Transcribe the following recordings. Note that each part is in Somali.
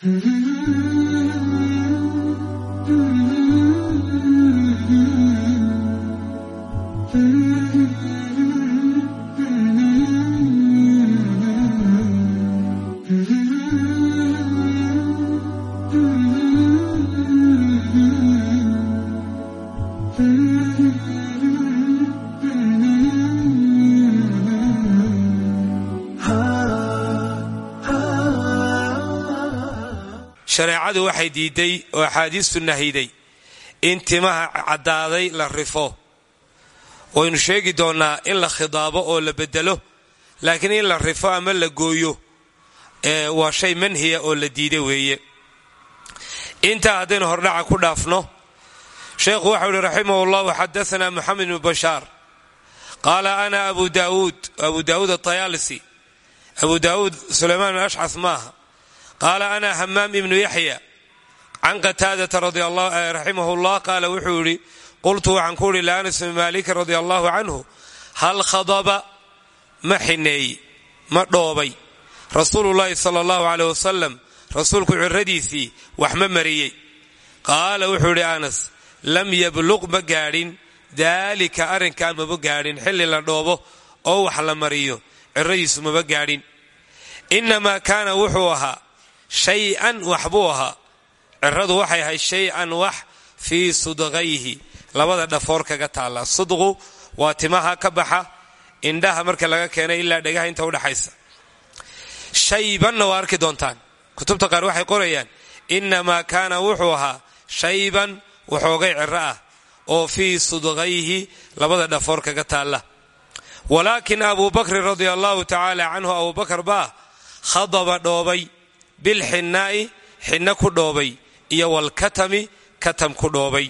Mm-hmm. Mm-hmm. Shareecadu waxay diiday oo axaadiistu nahiday in timaha caddaaday la rifo. Waynu sheegi doonnaa in la khidaabo oo la bedelo laakiin in la rifo ama la gooyo waa shay manhiya oo la diida weeye. Intaa haddaynu hordhaca ku dhaafno sheekhu waxau ihi raximah llahu xadaana moxamed bnu bashaar. Qaala ana abu daawuud abu daawuud atayaalisi abu daawuud sulaymaan bn ashcas maaha qaala ana hamaam ibnu yaxya can qataadata raximah llah qaala wuxuu yidhi qultu waxaan ku idhi lianas bn maalikin radi allahu canhu hal khadaba ma xineey ma dhoobay rasuulullaahi sala allahu aleyh wasalam rasuulku ciradiisii wax ma mariyey qaala wuxuu idhi anas lam yabluq ma gaadhin daalika arrinkaa maba gaadhin xilli la dhoobo oo wax la mariyo ciradiisu maba gaadhin shay-an wax buu ahaa ciradu waxay ahayd shay-an wax fii sudqayhi labada dhafoor kaga taalla sudqu waa timaha ka baxa indhaha marka laga keenay ilaa dhegaha inta udhaxaysa shaybanna waa arki doontaan kutubta qaar waxay qorayaan innamaa kaana wuxuu ahaa shayban waxoogay ciro ah oo fii sudqayhi labada dhafoor kaga taalla walaakin abuu bakrin radia allahu tacaala canhu abubakar baa khadaba dhoobay bilxinnaa'i xinno ku dhoobay iyo walkatami katam ku dhoobay.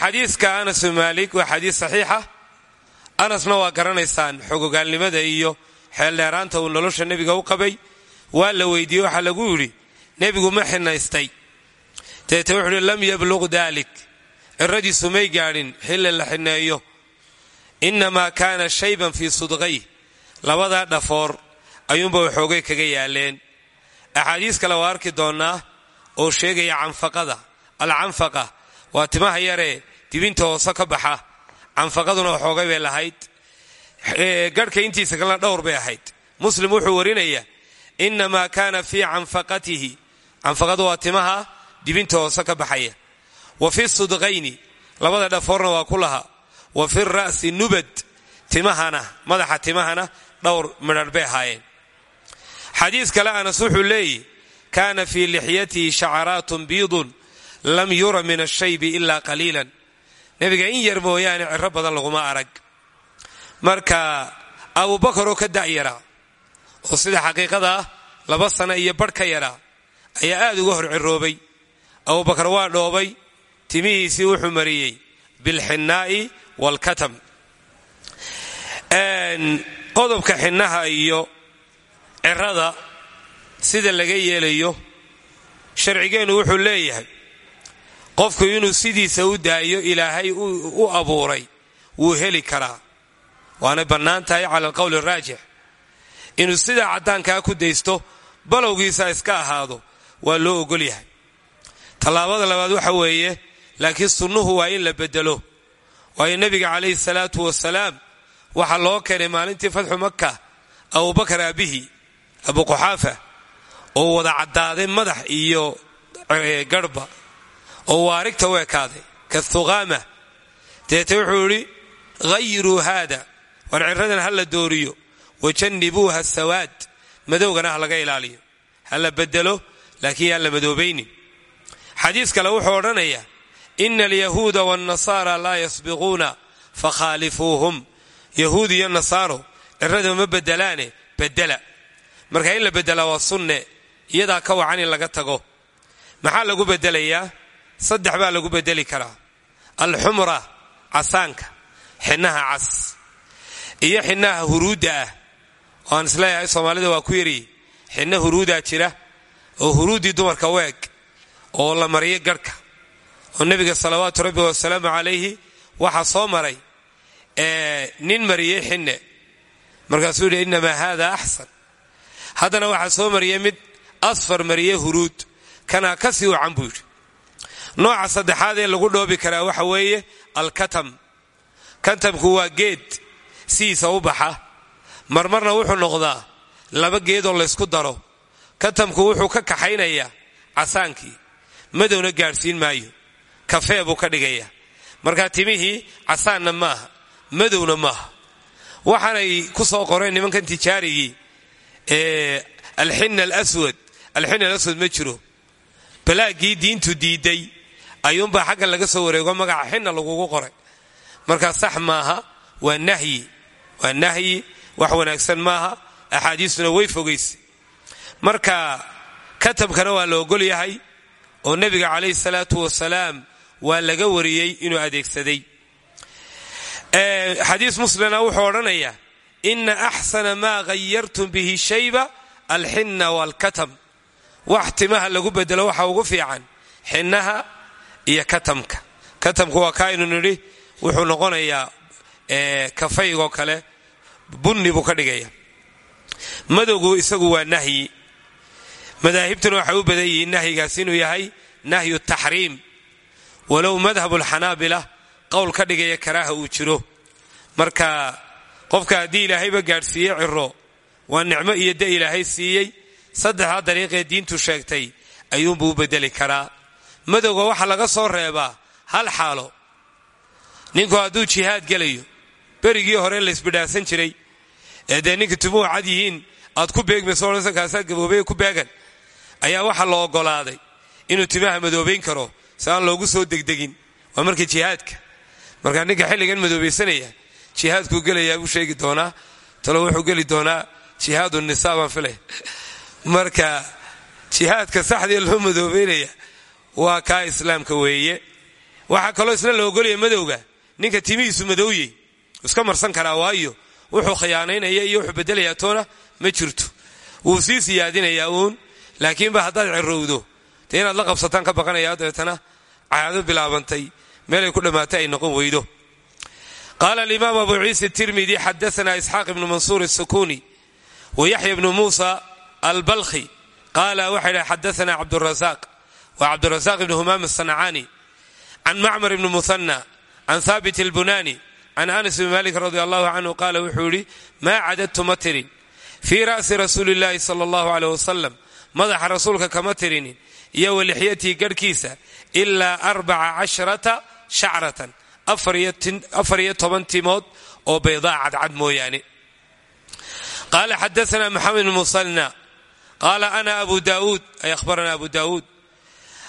Xadiiska anas bin maalik waa xadiis saxiixa anasna waa garanaysaan xogogaalnimada iyo xeeldheeraanta uu nolosha nebiga u qabay. Waa la weydiiyey waxaa lagu yidhi nebigu ma xinaystay deete wuxuu uhi lam yabluq daalik. Ciradiisu may gaadhin xilli la xineeyo innamaa kaana shayban fii sudqayh labadaa dhafoor ayuunba waxoogay kaga yaaleen. Axaadiis kale waa arki doonnaa oo sheegaya canfaqada. Alcanfaqa waa timaha yaree dibinta hoose ka baxa. Canfaqaduna waxoogay bay lahayd. Garhka intiisa kalena dhowr bay ahayd. Muslim wuxuu warinayaa innamaa kaana fii canfaqatihi. Canfaqadu waa timaha dibinta hoose ka baxaya. Wa fi sudqayni. Labada dhafoorna waa ku lahaa. Wa fi ra'si nubad. Timahana madaxa timahana dhowr midhar bay ahaayeen xadiis kale anas wuxuu leeyihi kaana fii lixyatihi shacaraatun biidun lam yura min ashaybi ilaa qaliilan. Nebiga in yar mooyaane ciro badan laguma arag. Marka abubakar oo ka da'yaraa oo sida xaqiiqada ah laba sana iyo barh ka yaraa ayaa aad uga hor ciroobay. Abubakar waa dhoobay timihiisii wuxuu mariyey bilxinnaa'i waalkatam qodobka xinnaha iyo cirada sida laga yeelayo sharcigeennu wuxuu leeyahay qofku inuu sidiisa u daayo ilaahay u abuuray wuu heli karaa. Waanay bannaan tahay cala alqowli araajix inuu sidaa caddaankaa ku daysto balowgiisa iska ahaado waa loo ogol yahay. Tallaabada labaad waxa weeye laakiin sunnuhu waa in la bedelo waayo nebiga calayhi salaatu wasalaam waxaa loo keenay maalintii fatxu maka abubakar aabihi abu quxaafa oo wada caddaaday madax iyo garhba oo waarigta u ekaaday kathuqaama deete wuxuu idhi hayiruu haada war ciradan ha la dooriyo wajannibuuha sawaad madowgana ha laga ilaaliyo ha la bedelo laakiin yaan la madoobaynin. Xadiis kale wuxuu odhanayaa ina alyahuuda waannasaara laa yasbiquuna fakhaalifuuhum yahuud iyo nasaaro cirada ma bedelaane bedela marka in la bedelaa waa sunne iyadaa ka wacan in laga tago. Maxaa lagu bedelayaa saddex baa lagu bedeli karaa. Alxumra casaanka. Xinnaha cas. Iyo xinnaha huruudda ah. Oo aan is leeyahay soomaalida waa ku yari. Xinna huruudaa jira oo huruuddii dumarka weeg oo la mariyo garhka oo nebiga salawaatu rabbi wasalaamu calayhi waxaa soo maray nin mariyey xinne. Markaasuu yidhi innamaa haada axsan haddana waxaa soo mariyay mid asfar mariye huruud. Kanaa ka sii wacan buu yidhi. Nooca saddexaad ee lagu dhoobi karaa waxa weeye alkatam. Katamku waa geed sidiisa u baxa. Marmarna wuxuu noqdaa laba geedoo laysku daro. Katamku wuxuu ka kaxaynayaa casaankii. Madowna gaadhsiin maayo. Kafee buu ka dhigayaa. Markaa timihii casaanna maaha. Madowna maaha. Waxaanay ku soo qoreen nimankan tijaarigii alxina alaswad. Alxina alaswad ma jiro. Balaaggii diintu diiday. Ayuunbaa xaggan laga soo wareego magaca xinna lagugu qoray. Markaa sax maaha waa nahyi. Waa nahyi wax wanaagsan maaha. Axaadiistuna way fogaysa marka katabkana waa la ogol yahay oo nebiga calayhi salaatu wasalaam waa laga wariyey inuu adeegsaday. Xadiis muslina wuxuu odhanayaa ina axsana maa hayartum bihi shayba alxinna waalkatam wax timaha lagu bedelo waxa ugu fiican xinnaha iyo katamka. Katamka waa kaaynu nidhi wuxuu noqonayaa kafaygoo kale bunni buu ka dhigaya madowgu isagu waa nahyi. Madaahibtuna waxay u badan yihiin nahyigaas inuu yahay nahyu taxriim. Walow madhabulxanaabila qowl ka dhigaya karaaha uu jiro. Marka qofka haddii ilaahayba gaadhsiiye ciro waa nicmo iyo da ilaahay siiyey saddexdaa dariiqee diintu sheegtay ayuunbuu u bedeli karaa. Madowga waxaa laga soo reebaa hal xaalo. Ninku hadduu jihaad gelayo berigii hore laysbidhaasan jiray ee dee ninka tumuhu aad ku beegmayso odhansa kaasaa gaboobay ku beegan ayaa waxaa la ogolaaday inuu timaha madoobayn karo si aan loogu soo degdegin. Waa marka jihaadka. Markaa ninka xilligan madoobaysanaya jihaadkuu gelayaa buu sheegi doonaa talo wuxuu geli doonaa jihaadu nisaa baan filay. Marka jihaadka saxdee loo madoobaynaya waa kaa islaamka weeye. Waxaa kaloo isna la ogolaya madowga ninka timihiisu madowye iska marsan karaa waayo wuxuu khiyaanaynaya iyo wuxuu bedelayaa toona ma jirto. Wuu sii siyaadinayaa uun laakiinba haddaad cirowdo dee inaad la qabsataan ka baqanaya dabeetana caado bilaabantay meelay ku dhammaatay ay noqon weydo qaala alimaam abu ciisa tirmidi xadaana isxaaq ibnu mansuur asukuni wa yaxya ibnu muusa albalkhi qaala waxay dhahay xadaana cabdurasaaq wa cabdurasaaq ibnu humaam asancaani can macmar ibni muhanna can haabit albunani can anas bni malik radi allahu canhu qaala wuxuu yidhi maa cadadtu ma tirin fii ra'si rasuuli illaahi sala allahu aleyh wasalam madaxa rasuulka kama tirinin iyo walixyatii garhkiisa ilaa arbaca casharata shacratan afar iyo toban timood oo baydaa cadcad mooyaane. Qaala xadaana maxamed bn musalna. Qaala ana abu daauud ay ahbarana abu daauud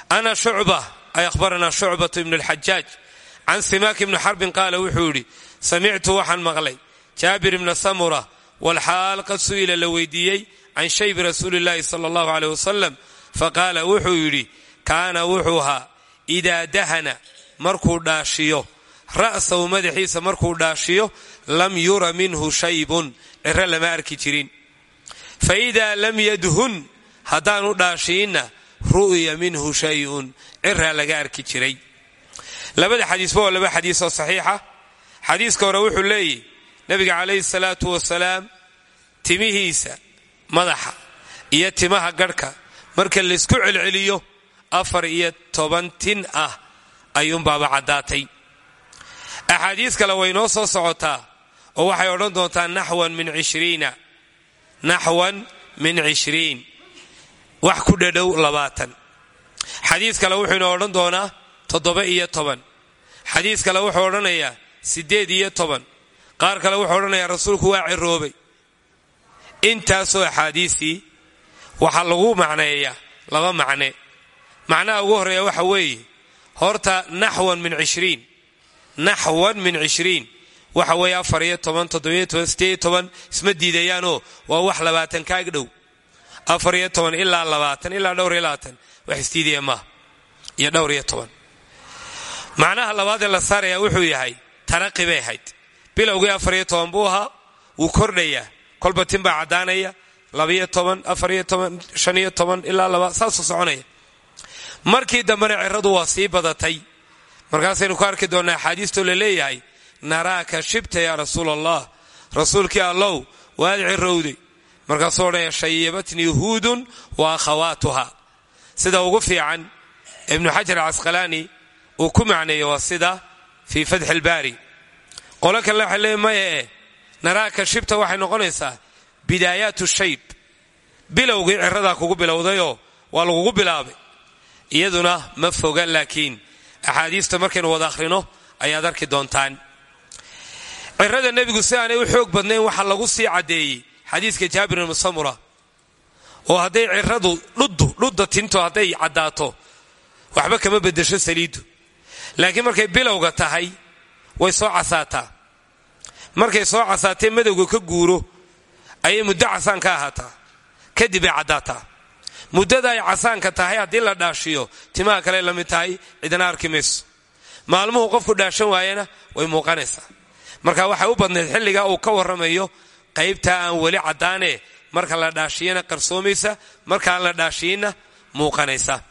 ana shucba ay ahbarana shucbatu ibn اlxajaaj can simaak ibni xarbin qaala wuxuu yidhi samictu waxaan maqlay jaabir ibna samura walxaal qad su'ila la weydiiyey can shaybi rasuuli llahi sala allahu aleyh wasalam faqaala wuxuu yidhi kaana wuxuu ahaa idaa dahana markuu dhaashiyo ra'sahu madaxiisa markuu dhaashiyo lam yura minhu shaybun. Ciro lama arki jirin. Fa idaa lam yadhun haddaanu dhaashiinna ru'ya minhu shayun ciraa laga arki jiray. Labada xadiisba waa laba xadiis oo saxiixa. Xadiiska hore wuxuu leeyahy nabiga calayhi salaatu wasalaam timihiisa madaxa iyo timaha garhka. Marka laysku celceliyo afar iyo toban tin ah ayuunbaaba caddaatay axaadiis kale way noo soo socotaa oo waxay odhan doontaa naxwan min ishriina naxwan min cishriin. Wax ku dhadhow labaatan. Xadiis kale wuxuu inoo odhan doonaa toddoba iyo toban. Xadiis kale wuxuu odhanayaa siddeed iyo toban. Qaar kale wuxuu odhanayaa rasuulku waa ciroobay. Intaasoo axaadiisii waxaa lagu macneeyaa laba macne. Macnaha ugu horreeya waxa weeye horta naxwan min cishriin naxwan min cishriin waxa weeye afar iyo toban toddobiyo waa wax labaatan kaag dhow. afar ilaa labaatan ilaa dhowr iyo labaatan wax isdiidaya maaha. iyo dhowr iyo toban. macnaha labaadee la saarayaa wuxuu yahay taraqi bay ahayd. bilowgii buu ahaa wuu kordhayaa. kolba tin baa caddaanaya labaiyo toban afar iyo toban shan iyo toban ilaa laba saasuu soconaya. markii dambena ciradu waa sii badatay markaasaynu ku arki doonnaa axaadiistoo la leeyahay naraaka shibta yaa rasuul allah rasuulkii allow waad cirowday markaasuu odhanaya shayabatnii huudun wa akhawaatuha. Sida ugu fiican ibnu xajar casqalaani uu ku macneeyo waa sida fii fatxi ilbaari qolo kale waxay leey maya e naraaka shibta waxay noqonaysaa bidaayaatu shayb. Bilowgii ciradaa kugu bilowdayoo waa lagugu bilaabay iyaduna ma foga laakiin axaadiista markaynu wada akhrino ayaad arki doontaan cirada nebigu si aanay u xoog badnayn waxaa lagu sii caddeeyey xadiiska jaabir ibnu samura oo hadday ciradu dhuddu dhudda tinto hadday caddaato waxba kama beddesho saliiddu laakiin markay bilowga tahay way soo casaataa markay soo casaatee madowga ka guuro ayay muddo casaan ka ahaataa kadib ay caddaataa muddada ay casaanka tahay haddii la dhaashiyo timaha kale la mid tahay cidana arki mayso. Maalmuhu qofku dhaashan waayana way muuqanaysaa. Marka waxay u badnayd xilligaa uu ka warramayo qaybtaa aan weli caddaane marka la dhaashiyana qarsoomaysa markaan la dhaashiyinna muuqanaysa.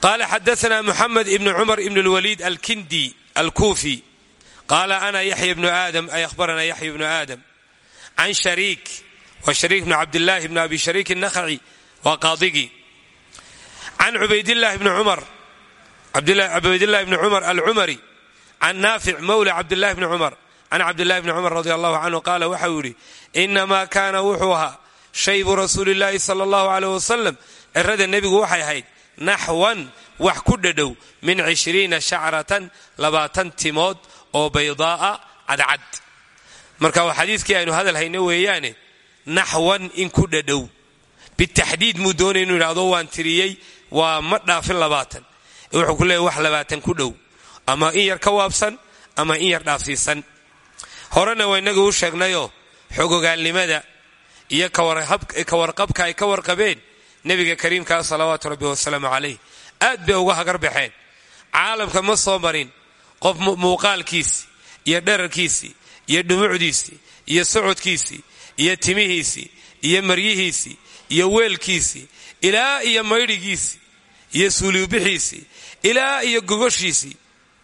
Qaala xadaana muxamed ibnu cumar ibn lwaliid alkindi alkuufi. Qaala ana yaxya bnu aadam ay ahbarana yaxya bnu aadam. Can shariik wa shariik bnu cabdillaahi bnu abi shariik nakhaci waa qaadigii can cubaydillahi bni cumar cubaydillahi bni cumar alcumari can naafic mawla cabdillahi bni cumar can cabdillahi bni cumar radi allahu canhu qaala waxau yidhi inamaa kaana wuxuu ahaa shaybu rasuulillaahi sala allahu aleyh wasalam cirada nebigu waxay ahayd naxwan wax ku dhadhow min cishriina shacratan labaatan timood oo baydaa'a cadcad. Marka waa xadiiskii aynu hadal hayno weeyaane naxwan in ku dhadhow. Bitaxdiid muu doonay inuu yidhahdo waan tiriyey waa ma dhaafin labaatan. Wuxuu ku leeyahy wax labaatan ku dhow. Ama in yar ka waabsan ama in yar dhaafsiisan. Horena waa inagu u sheegnayoo xogogaalnimada iyo ka warqabka ay ka warqabeen nebiga kariimkaa salawaatu rabbi wasalaamu calayh. Aad bay uga hagar baxeen. Caalamka ma soo marin. Qof muuqaalkiisii iyo dherarkiisii iyo dhumucdiisii iyo socodkiisii iyo timihiisii iyo maryihiisii iyo weelkiisii ilaa iyo maydhigiisii iyo suuliubixiisii ilaa iyo gogoshiisii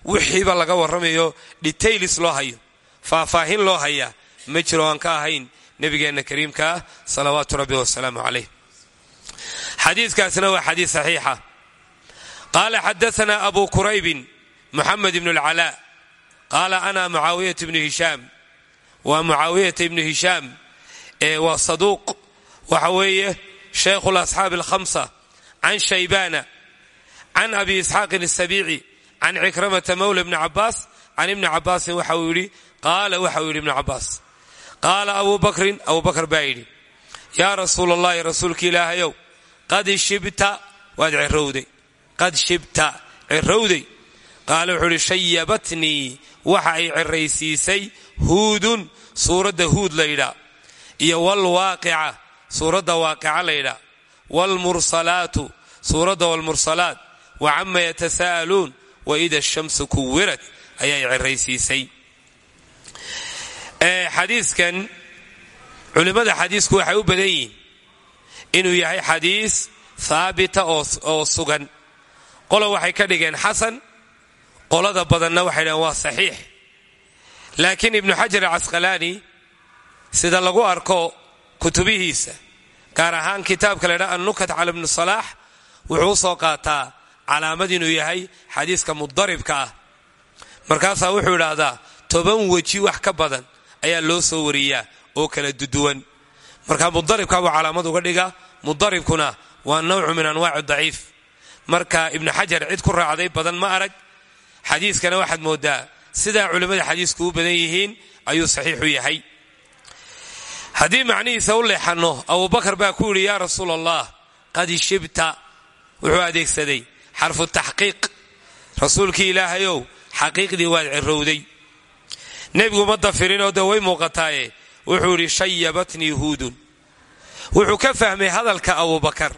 wixiiba laga warramayo detailis loo hayo faahfaahin loo hayaa ma jiro aan ka ahayn nebigeenna kariimka salawaatu rabbi wasalaamu calayh. Xadiikaasina waa xadiis saxiixa. Qaala xadaana abu quraybin muxamed ibnu lcalaa qaala ana mucaawiyat ibnu hishaam. Waa mucaawiyata ibnu hishaam waa saduuq. Waxa weeye shaykhu lasxaabi alkhamsa can shaybana can abi isxaaqin asabiici can cikramata mawla ibni cabaas can ibni cabaasin waxa uu yidhi qaala waxa uu yidhi ibnu cabaas qaala abu bakrin abu bakr baa yidhi yaa rasuul allahi rasuulki ilaahayow qad shibta waad cirowday. Qad shibta cirowday. Qaala wuxuu idhi shayabatnii waxa ay ciraysiisay huudun suuradda huud laydhaa iyo walwaaqica suuradda waaqica laydhaa waalmursalaatu suuradda walmursalaat wa cama yatasaa'aluun waida ashamsu kuwirad ayay ciraysiisay. Xadiiskan culimmada xadiisku waxay u badan inuu yahay xadiis haabita oo sugan. Qola waxay ka dhigeen xasan qolada badanna waxay dhaheen waa saxiix. Laakiin ibnu xajar alcasqalaani sida lagu arko kutubihiisa gaar ahaan kitaabka la ydhaha annukat cala ibni salaax wuxuu u soo qaataa calaamad inuu yahay xadiiska mudaribka ah. Markaasaa wuxuu idhaahdaa toban weji wax ka badan ayaa loo soo wariyaa oo kala duduwan marka mudaribka buu calaamad uga dhiga mudaribkuna waa nawcu min anwaaci daciif. Marka ibnu xajar cid ku raacday badan ma arag xadiiskana waxaad moodaa sidaa culimmada xadiisku u badan yihiin ayuu saxiixu yahay haddii macnihiisa u leexanno abubakar baa ku yidhi yaa rasuul allah qad shibta wuxuu adeegsaday xarfu taxqiiq. Rasuulkii ilaahayow xaqiiqdii waad cirowday. Nebigu ma dafirinoo dee way muuqataaye? Wuxuu yidhi shayabatnii huudun. Wuxuu ka fahmay hadalka abubakar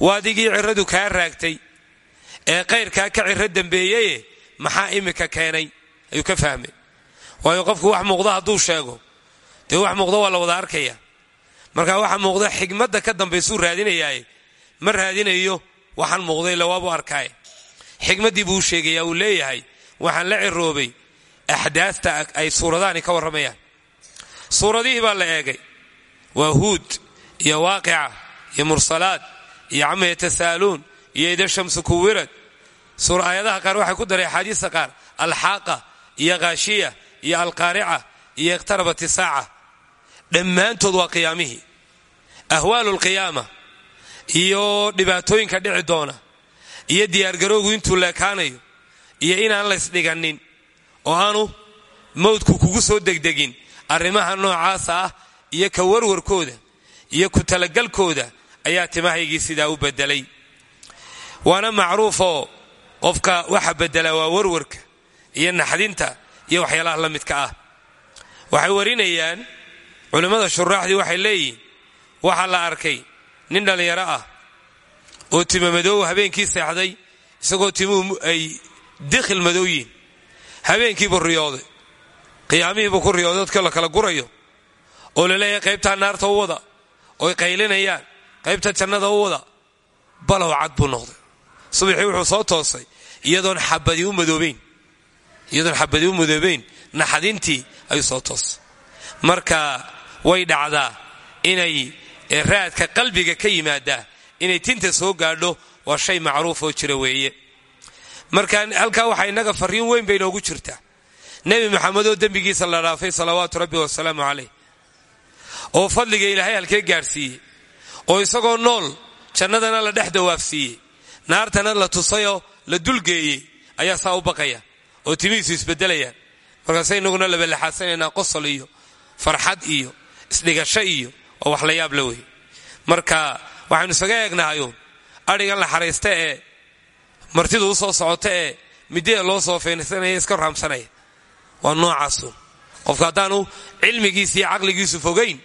waadigii ciradu kaa raagtay. Ee qayrkaa ka ciro dembeeyeye maxaa imika keenay? Ayuu ka fahmay. Waayo qofku wax muuqda hadduu sheego dee wax muuqda waa la wada arkaya. Marka waxa muuqda xigmadda ka dambaysuu raadinayaaye ma raadinayo waxaan muuqday lawaabu arkaaye xikmaddii buu u uu leeyahay waxaan la ciroobay axdaasta ay suuradaani ka warramayaan. Suuradihii baa la eegay waa huud iyo waaqica iyo mursalaad iyo cama yatasaaluun iyo ida shamsu kuwirad. Aayadaha qaar waxay ku daray axaadiista qaar alxaaqa iyo khaashiya iyo alqaarica iyo iqtarabat isaaca dhammaantood waa qiyaamihii. Ahwaalu lqiyaama iyo dhibaatooyinka dhici doona iyo diyaargarowgu intuu leekaanayo iyo inaan laysdhiganin oo aanu mawdku kugu soo degdegin arrimaha noocaasa ah iyo ka warwarkooda iyo ku talagalkooda ayaa timahaygii sidaa u bedelay waana macruufoo qofka waxa bedela waa warwarka iyo naxdinta iyo waxyaalaha la midka ah. Waxay warinayaan culimmada shuraaxdii waxay leeyihiin waxaa la arkay nin dhallinyaro ah oo timamadoow habeenkii seexday isagoo timuhu ay dikhil madow yihiin habeenkiibuu riyooday. Qiyaamihiibuu ku riyooday dadka la kala gurayo oo la leeyahay qaybtaa naarta u wada oy qaylinayaan qaybta jannada u wada. Balow cad buu noqday. Subaxii wuxuu soo toosay iyadoon xabadii u madoobayn iyadoon xabadii u madoobayn naxdintii ayuu soo toosay. Marka way dhacdaa inay raadka qalbiga ka yimaadaa inay tinta soo gaadho waa shay macruuf oo jira weeye. Marka halkaa waxaa innaga fariin weyn bay inoogu jirtaa. Nebi maxamed oo dembigiisa la dhaafay salawaatu rabbi wasalaamu calayh. Oo fadliga ilaahay halkee gaadhsiiyey oo isagoo nool jannadana la dhex dawaafsiiyey. Naartana la tusayoo la dulgeeyey ayaa saa u baqaya. Oo timihiisu isbedelayaan. Markaase inaguna labalaxaadsanaynaa qosol iyo farxad iyo isdhigasho iyo oo wax la yaab la wey marka waxaynu isaga eegnahayuun adhigan la xaraysta ee martidu u soo socota ee midada loo soo feensanaya iska raamsanaya. Waa noocaasun qofka haddaanu cilmigiisa iyo caqligiisu fogayn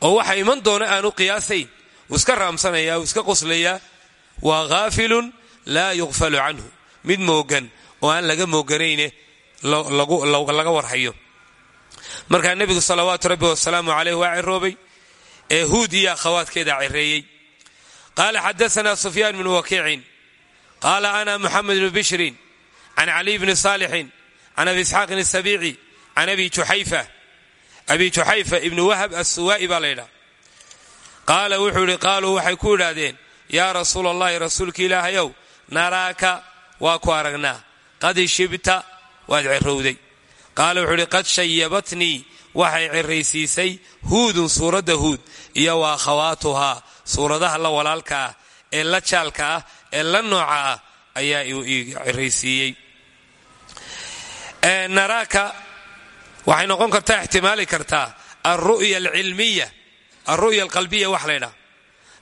oo waxa iman doona aanu qiyaasayn iska raamsanaya iska qoslayaa waa haafilun laa yuqfalu canhu. Mid moogan oo aan laga mooganayne laga warhayo markaa nebigu salawaatu rabbi wasalaamu caleyh waa ciroobay ee huud iyo akhawaadkeeda cireeyey. Qaala xadaana sufyaan bnu wakiicin qaala ana muxamed bnu bishrin can caliy bni saalixin can abi isxaaqin asabiici can abi juxayfa abi juxayfa ibnu wahab assuwaa'i baa laydhaa qaala wuxuu idhi qaaluu waxay ku idhaahdeen yaa rasuul allahi rasuulka ilaahayow naraaka waa ku aragnaa. Qad shibta waad cirowday qaala wuxuu qad shayabatnii waxay ciraysiisay huudun suuradda huud iyo wa akhawaatuhaa suuradaha la walaalka ah ee la jaalka ah ee la nooca ah ayaa ii ciraysiiyey naraaka waxay noqon kartaa ixtimaali kartaa alru'ya alcilmiya alru'ya alqalbiya wax laydhaha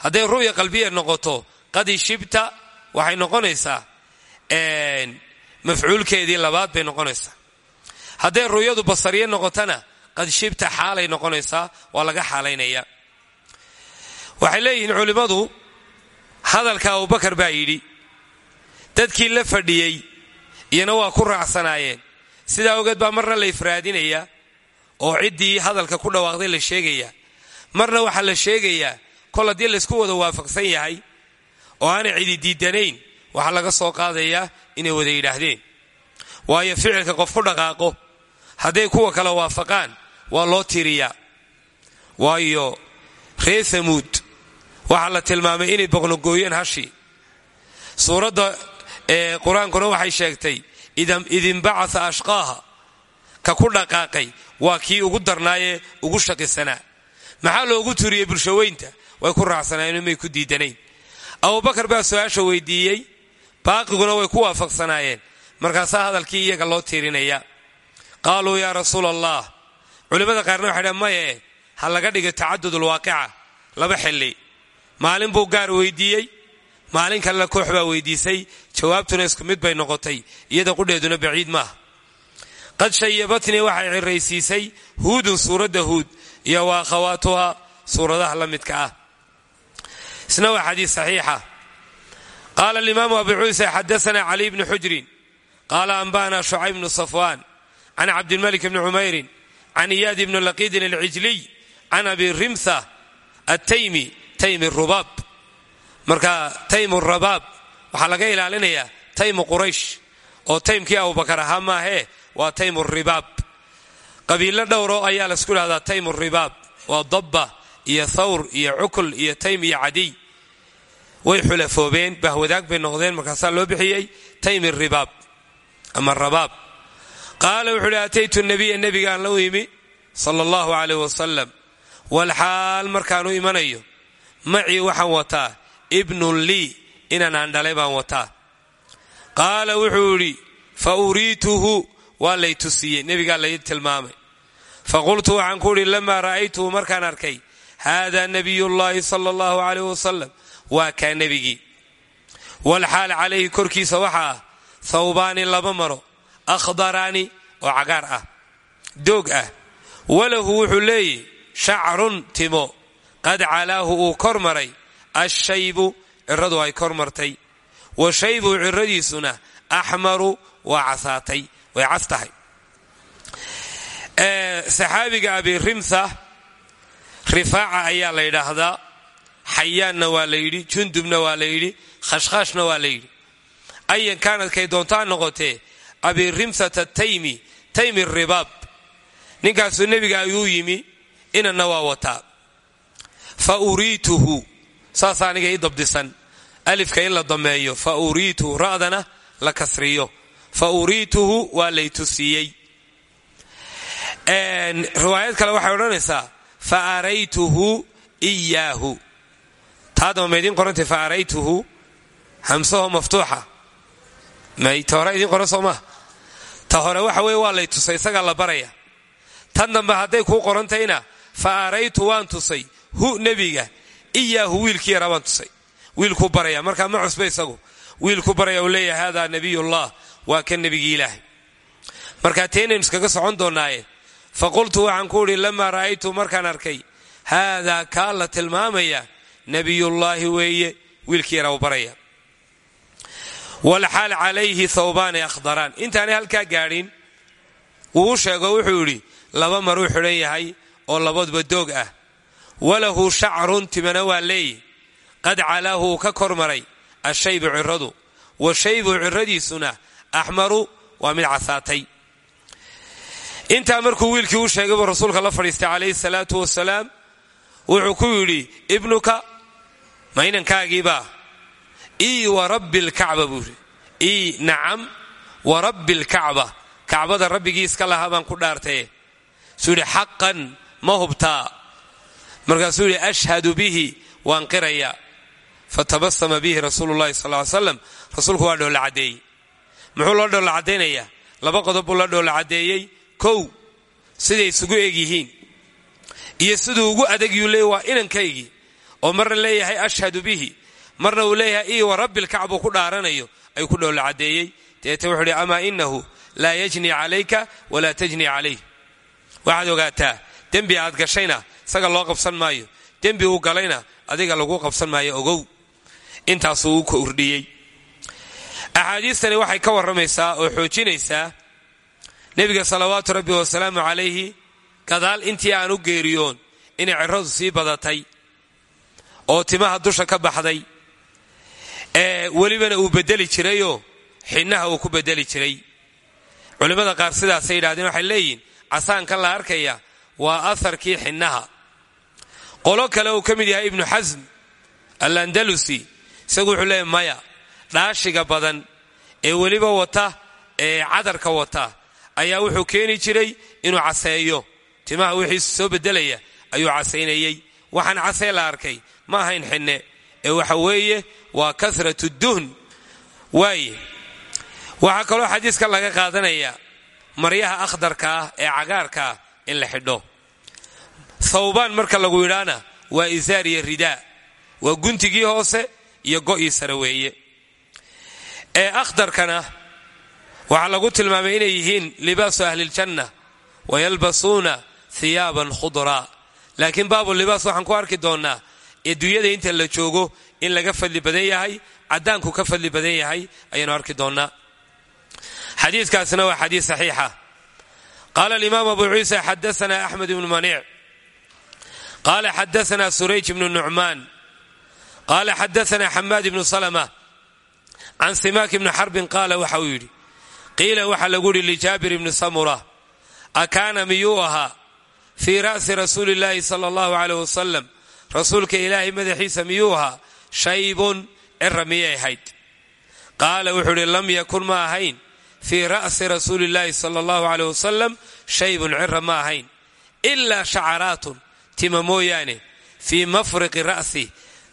hadday ru'ya qalbiya noqoto qad shibta waxay noqonaysaa mafcuulkeedii labaad bay noqonaysaa hadday ru'yadu basariye noqotona qad shibta xaalay noqonaysaa waa laga xaalaynaya. Waxay leeyihiin culimmadu hadalka abubakar baa yidhi dadkii la fadhiyey iyana waa ku raacsanaayeen. Sidaa ogeed baa marna la ifraadinayaa oo ciddii hadalka ku dhawaaqday la sheegayaa marna waxaa la sheegayaa kol haddii laysku wada waafaqsan yahay oo aanay cidi diidanayn waxaa laga soo qaadayaa inay wada yidhaahdeen. Waayo ficilka qof ku dhaqaaqo hadday kuwa kala waafaqaan waa loo tiriyaa. Waayo ree samuud waxaa la tilmaamay inay boqnogooyeen hashii suuradda qur'aankuna waxay sheegtay id inbacaa ashqaaha ka ku dhaqaaqay waa kii ugu darnaayee ugu shaqisanaa. Maxaa loogu turiyey bulshaweynta way ku raacsanaayeen may ku diidanayn. Abubakar baa su'aasha weydiiyey baaqiguna way ku waafaqsanaayeen. Markaasaa hadalkii iyaga loo tirinaya qaaluu yaa rasuul allah culimmada qaarna waxay dhan maye ha laga dhigo tacadud ulwaaqica laba xilli. Maalin buu gaar weydiiyey maalin kalena koox baa weydiisay. Jawaabtuna isku mid bay noqotay iyada qudheeduna baciid maaha qad shayabatnii waxay ciraysiisay huudun suuradda huud iyo wa akhawaatuha suuradaha la ah. Isna waa xadiis saxiixa. Qaala alimaamu abu ciisa xadaana cali bni xujrin. Qaala anba'na shucayb bnu safwaan can cabdilmalik bni cumayrin can iyaad bni laqiidin alcijliy can abi rimtha attaymi taymi rubaab marka taymu rabaab waxaa laga ilaalinayaa taymu quraysh oo taymkii abubakar ahaa maahee waa taymu ribaab qabiilo dhowro ayaa la isku dhahdaa taymu ribaab waa dabba iyo thawr iyo cukul iyo taym iyo cadiy way xulafoobeen bahwadaag bay noqdeen markaasaa loo bixiyey taymi ribaab ama rabaab qaala wuxuu uhi ataytu nabiya nebigaan la yimi sala allahu caleyh wasalam walxaal markaanu imanayo macii waxaan wataa ibnun lii inaan aan dhalay baan wataa. Qaala wuxuu idhi fa uriituhu waa lay tusiyey nebigaa lay tilmaamay. Fa qultu waxaan ku idhi lamaa ra'aytuhu markaan arkay haada nabiyullaahi sala allahu caleyh wasalam waa kaa nebigii. Walxaal calayhi korkiisa waxaa ah thawbaani laba maro akhdaraani oo cagaar ah doog ah walahu wuxuu leeyahy shacrun timo qad calaahu uu kor maray ashaybu ciradu ay kor martay wa shaybu ciradiisuna axmaru waa casaatay way cas tahay saxaabiga abi rimsa rifaaca ayaa la yidhaahdaa xayaanna waa la yidhi jundubna waa la yidhi khashkhashna waa la yidhi ayan kaanadkay doontaa noqotee abi rimsata taymi taymi ribaab. Ninkaasuu nebiga ayuu yimi inanna waa wataa fa uriituhu saasa aniga ii dabdisan. Alifka in la dameeyo fa uriituhu ra'dana la kasriyo. Fa uriituhu waa lay tusiyey riwaayad kale waxay odhanaysaa fa araytuhu iyaahu. Taadama ma idiin fa araytuhu hamsaho maftuuxa. May ta hore idiin ta hore waxa weye waa lay tusay isagaa la baraya. Tan dambe hadday kuu qorantayna? Fa araytu waan tusay hu nebiga iyaahu wiilkii yaraa baan tusay. Wiilkuu baraya markaa ma cusba isagu. Wiilku baraya uu leeyahay hada nabiyullah waa ka nebigii ilaahay. Markaa teenaynu iskaga socon doonnaaye. Fa qultu waxaan ku idhi lamaa ra'aytu markaan arkay haadaa kaa la tilmaamaya nebiyullaahi weeye. Wiilkii yaraa uu baraya walxaal calayhi thawbaani akhdaraan. Intaanay halkaa gaadhin wuu sheego wuxuu yidhi laba maruu xidhan yahay oo labaduba doog ah. Walahu shacrun timana waa leeyi. Qad calaahu uu ka kor maray ashaybu ciradu. Wa shaybu ciradiisuna axmaru waa mid casaatay. Intaa markuu wiilkii u sheegay buu rasuulka la fadhiistay calayhi salaatu wa rabbi lkacba buu yidhi ii nacam wa rabbi lkacba kacbada rabbigii iska lahaa baan ku dhaartaye suu yidhi xaqan ma hubtaa markaasuu yidhi ashhadu bihi waan qirayaa fatabasama bihi rasuulu llahi sal ly slam rasuulku waa dhoolla caddeeyey. Muxuu loo dhoolla caddaynayaa laba qodob buu la dhoolla caddeeyey. Kow siday isugu eg iyo siduu ugu adegyuu leeyay waa inankaygii. Oo marna leeyahay ashhadu bihi marna uu leeyahay ii wa rabbilkacbuu ku dhaaranayo ayuu ku dhoolla caddeeyey. Deete wuxuu hi amaa inahu laa yajni calayka walaa tajni calayh. Waxaad ogaataa dembi aad gashayna isaga loo qabsan maayo. Dembi uu galayna adiga lagu qabsan maayo ogow. Intaasuu u kordhiyey axaadiistani waxay ka warramaysaa oo xoojinaysaa nebiga salawaatu rabbi wasalaamu calayhi gadaal intii aan u geeriyoon inay ciradu sii badatay oo timaha dusha ka baxday welibana uu bedeli jirayoo xinnaha uu ku bedeli jiray. Culimmada qaar sidaasay yidhahdeen waxay leeyihiin casaankan la arkaya waa aharkii xinnaha qolo kale uu ka mid yahay ibnu xasm alandalusi isagu wuxuu leeyahy maya dhaashiga badan ee weliba wata ee cadarka wata ayaa wuxuu keeni jiray inuu caseeyo. Timaha wixiisu soo bedelaya ayuu casaynayey waxaan casee la arkay ma ahayn xinne ee waxa weeye waa kasratu duhn. Waaye waxaa kaloo xadiiska laga qaadanaya maryaha akhdarka ah ee cagaarka ah in la xidho. Thawbaan marka lagu yidhaana waa isaar iyo ridaa waa guntigii hoose iyo go'ii sare weeye. Ee akhdarkana waxaa lagu tilmaamay inay yihiin libaasu ahliljanna wayalbasuuna hiyaaban khudraa. Laakiin baabu libaas waxaan ku arki doonnaa adduunyada inta la joogo in laga fadli badan yahay caddaanku ka fadli badan yahay ayaanu arki doonnaa xadiikaasina waa xadiis saxiixa. Qaala alimaam abu ciisa xadaana axmed ibnu maniic. Qaala xadaana surayj ibnu nucmaan qaala xadaana xamaad ibnu salma can simaak ibni xarbin qaala waxa uu yidhi qiila waxaa lagu yidhi lijaabir ibni samura akaana miyuu ahaa? Fii ra'si rasuuli llaahi sala allahu caleyh wasalam rasuulka ilaahay madaxiisa miyuu ahaa? Shaybun cira miyay ahayd. Qaala wuxuu idhi lam yakun ma ahayn. Fii ra'si rasuuli llaahi sala allahu caleyh wasalam shaybun cira ma ahayn. Ilaa shacaraatun tima mooyaane fii mafriqi ra'si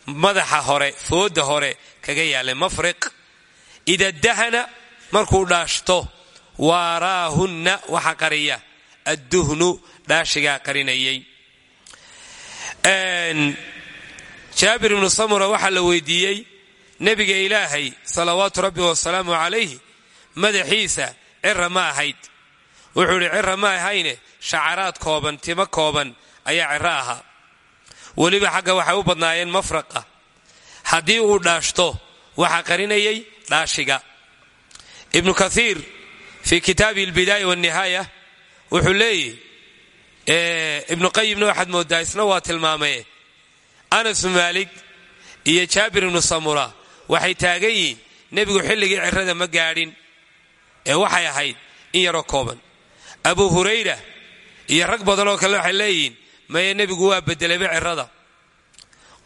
madaxa hore fooda hore kaga yaallay mafriq. Ida dahana markuu dhaashto waaraahunna waxa qariya. Adduhnu dhaashigaa qarinayay jaabir ibnu samura waxaa la weydiiyey nebiga ilaahay salawaatu rabbi wasalaamu calayhi madaxiisa cira ma ahayd. Wuxuu idhi cira ma ahayne shacaraad kooban timo kooban ayaa ciro ahaa. Weliba xagga waxay u badnaayeen mafraqa. Haddii uu dhaashto waxaa qarinayay dhaashiga. Ibnu kaiir fii kitaabi albidaaya walnihaaya wuxuu leeyihi ibnu qayimna waxaad moodaa isna waa tilmaamay. Anas maalik iyo jaabir ibnu samura waxay taagan yihiin nebigu xilligii cirada ma gaadhin. Ee waxay ahayd in yaroo kooban. Abu hurayra iyo rag badan oo kale waxay leeyihiin maye nebigu waa bedelayba cirada.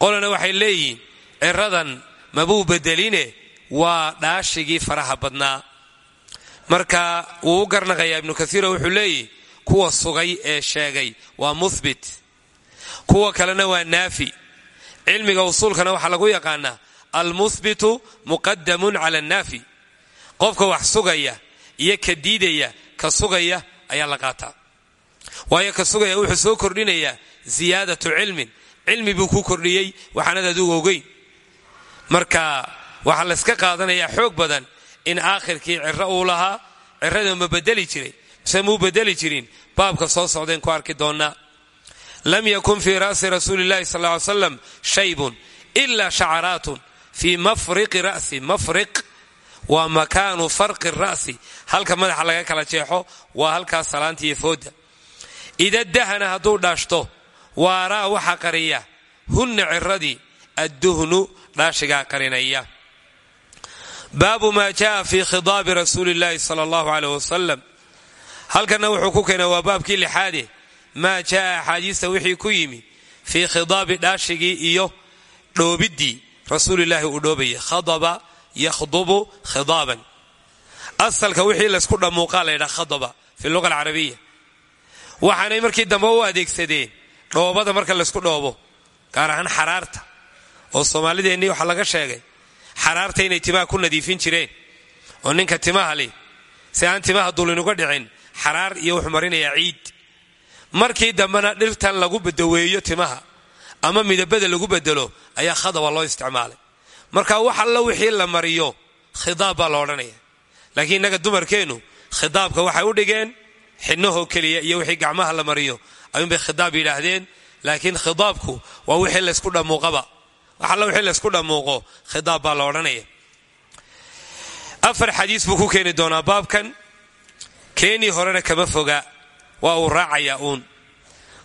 Qolana waxay leeyihiin ciradan mabuu bedeline waa dhaashigii faraha badnaa. Marka wuu u garnaqayaa ibnu kaiiro wuxuu leeyihi kuwa sugay ee sheegay waa muhbit kuwa kalena waa naafi. Cilmiga usuulkana waxaa lagu yaqaanaa almuhbitu muqadamun cala annaafi. Qofka wax sugaya iyo ka diidaya ka sugaya ayaa la qaataa. Waayo ka sugaya wuxuu soo kordhinayaa ziyaadatu cilmin. Cilmi buu ku kordhiyey waxaanad adigu ogeyn. Marka waxaa layska qaadanayaa xoog badan in aakhirkii ciro uu lahaa cirada ma bedeli jiray mise muu bedeli jirin baabka soo socdayn ku arki doonnaa lam yakun fii ra'si rasuuli llahi sal ly slam shaybun ila shacaraatun fii mafriqi ra'si. Mafriq waa makaanu farqi ra'si. Halka madaxa laga kala jeexo waa halkaas salaanta iyo fooda. Ida dahana hadduu dhaashto waaraa waxa qariya. Hunna ciradii adduhnu dhaashigaa qarinaya. Baabu maa jaa fi khidaabi rasuuli llahi sala allahu aleyh wasalam halkanna wuxuu ku keenay waa baabkii lixaade maa jaa axaadiista wixii ku yimi fii khidaabi dhaashigii iyo dhoobiddii rasuulilaahi uu dhoobayay khadaba yakhdubu khidaaban. Asalka wixii laysku dhammuuqaa la khadaba fi luga alcarabiya. Waxaanay markii dambe u adeegsadeen dhoobada marka laysku dhoobo gaar ahaan xaraarta. Oo soomaalideennii waxaa laga sheegay xaraarta inay timaha ku nadiifin jireen. Oo ninka timaha li si aan timaha dulinuga dhicin xaraar iyo wuxuu marinayaa ciid. Markii dambena dhirtan lagu daweeyo timaha ama midabada lagu bedelo ayaa khadaba loo isticmaalay. Marka wax alla wixii la mariyo khidaab baa la odhanaya. Laakiin innaga dumarkeennu khidaabka waxay u dhigeen xidnahoo keliya iyo wixii gacmaha la mariyo. Ayuunbay khidaab yidhaahdeen laakiin khidaabku waa wixii laysku dhammuuqaba. Wax alla wixii laysku dhammuuqo khidaab baa la odhanaya. Afar xadiis buu ku keeni doonaa baabkan keenii horena kama foga waa uu raacaya uun.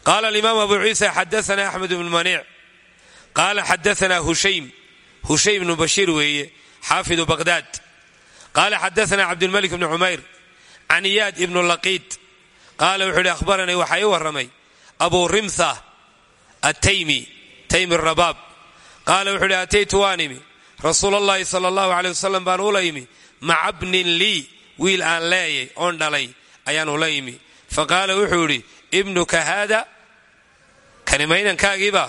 Qaala alimaam abu ciisa xadaana axmed bnu maniic. Qaala xadaana hushaym. Hushaym bnu bashiir weeye xaafidu baqhdaad qaala xadaana cabdilmalik bni cumayr can iyaad ibnu laqiid qaala wuxuu ihi ahbaranii waxaa ii warramay abu rimtha attaymi taymi rabaab qaala wuxuu ihi ataytu waan imi. Rasuul allahi sala allahu aley wasalam baan ula yimi maca bnin lii wiil aan leeyay oon dhalay ayaan ula yimi. Faqaala wuxuu idhi ibnuka haada? Kani maynankaagiiba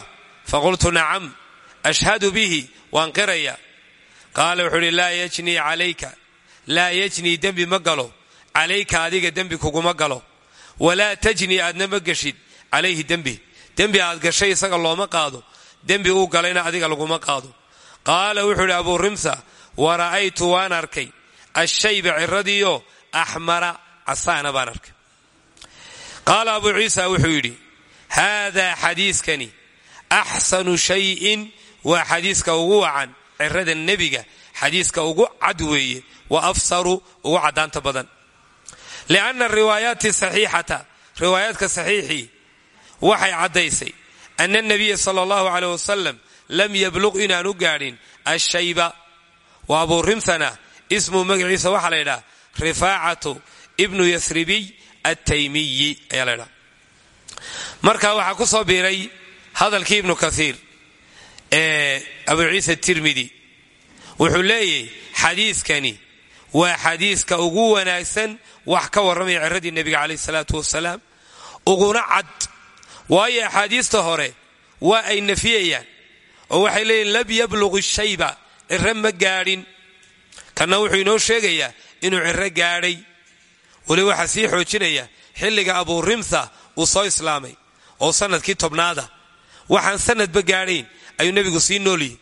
faqultu nacam ashhadu bihi waan qiraya qaala wuxuu idhi laa yajnii calayka laa yajnii dembi ma galo calayka adiga dembi kuguma galo walaa tajnii aadna ma geshid calayhi dembi. Dembi aad gashay isaga looma qaado dembi uu galayna adiga laguma qaado. Qaala wuxuu idhi abuu rimsa wa ra'aytu waan arkay ashayba ciradiio axmara casaana baan arkay qaala abuu ciisa wuxuu yidhi haadaa xadiiskani axsanu shayin waa xadiiska ugu wacan cirada nebiga xadiiska ugu cad weeye wa afsaru ugu caddaanta badan lianna riwaayaati saxiixata riwaayaadka saxiixii waxay caddaysay ana nabiya sala allahu caleyh wasalam lam yabluq inaan u gaadhin ashayba wa abuu rimthana ismuu magaciisa waxaa la ydhaha rifaacatu ibnu yasribiy attaymiyi ayaa la ydhaha marka waxaa ku soo biiray hadalkii ibnu kaiir ee abu ciisa tirmidi. Wuxuu leeyahy xadiiskani waa xadiiska ugu wanaagsan wax ka warramaya ciradii nebiga calayh salaatu wasalaam. Uguna cad. Waayo axaadiista hore waa ay nafiyayaan. Oo waxay leeyihiin lam yabluq shayba. Ciro ma gaadhin kanna wuxuu inoo sheegayaa inuu ciro gaadhay. Weli waxaa sii xoojinaya xilliga abuu rimtha uu soo islaamay oo sannadkii tobnaada waxaan sanadba gaadhayn ayuu nebigu sii noolyihi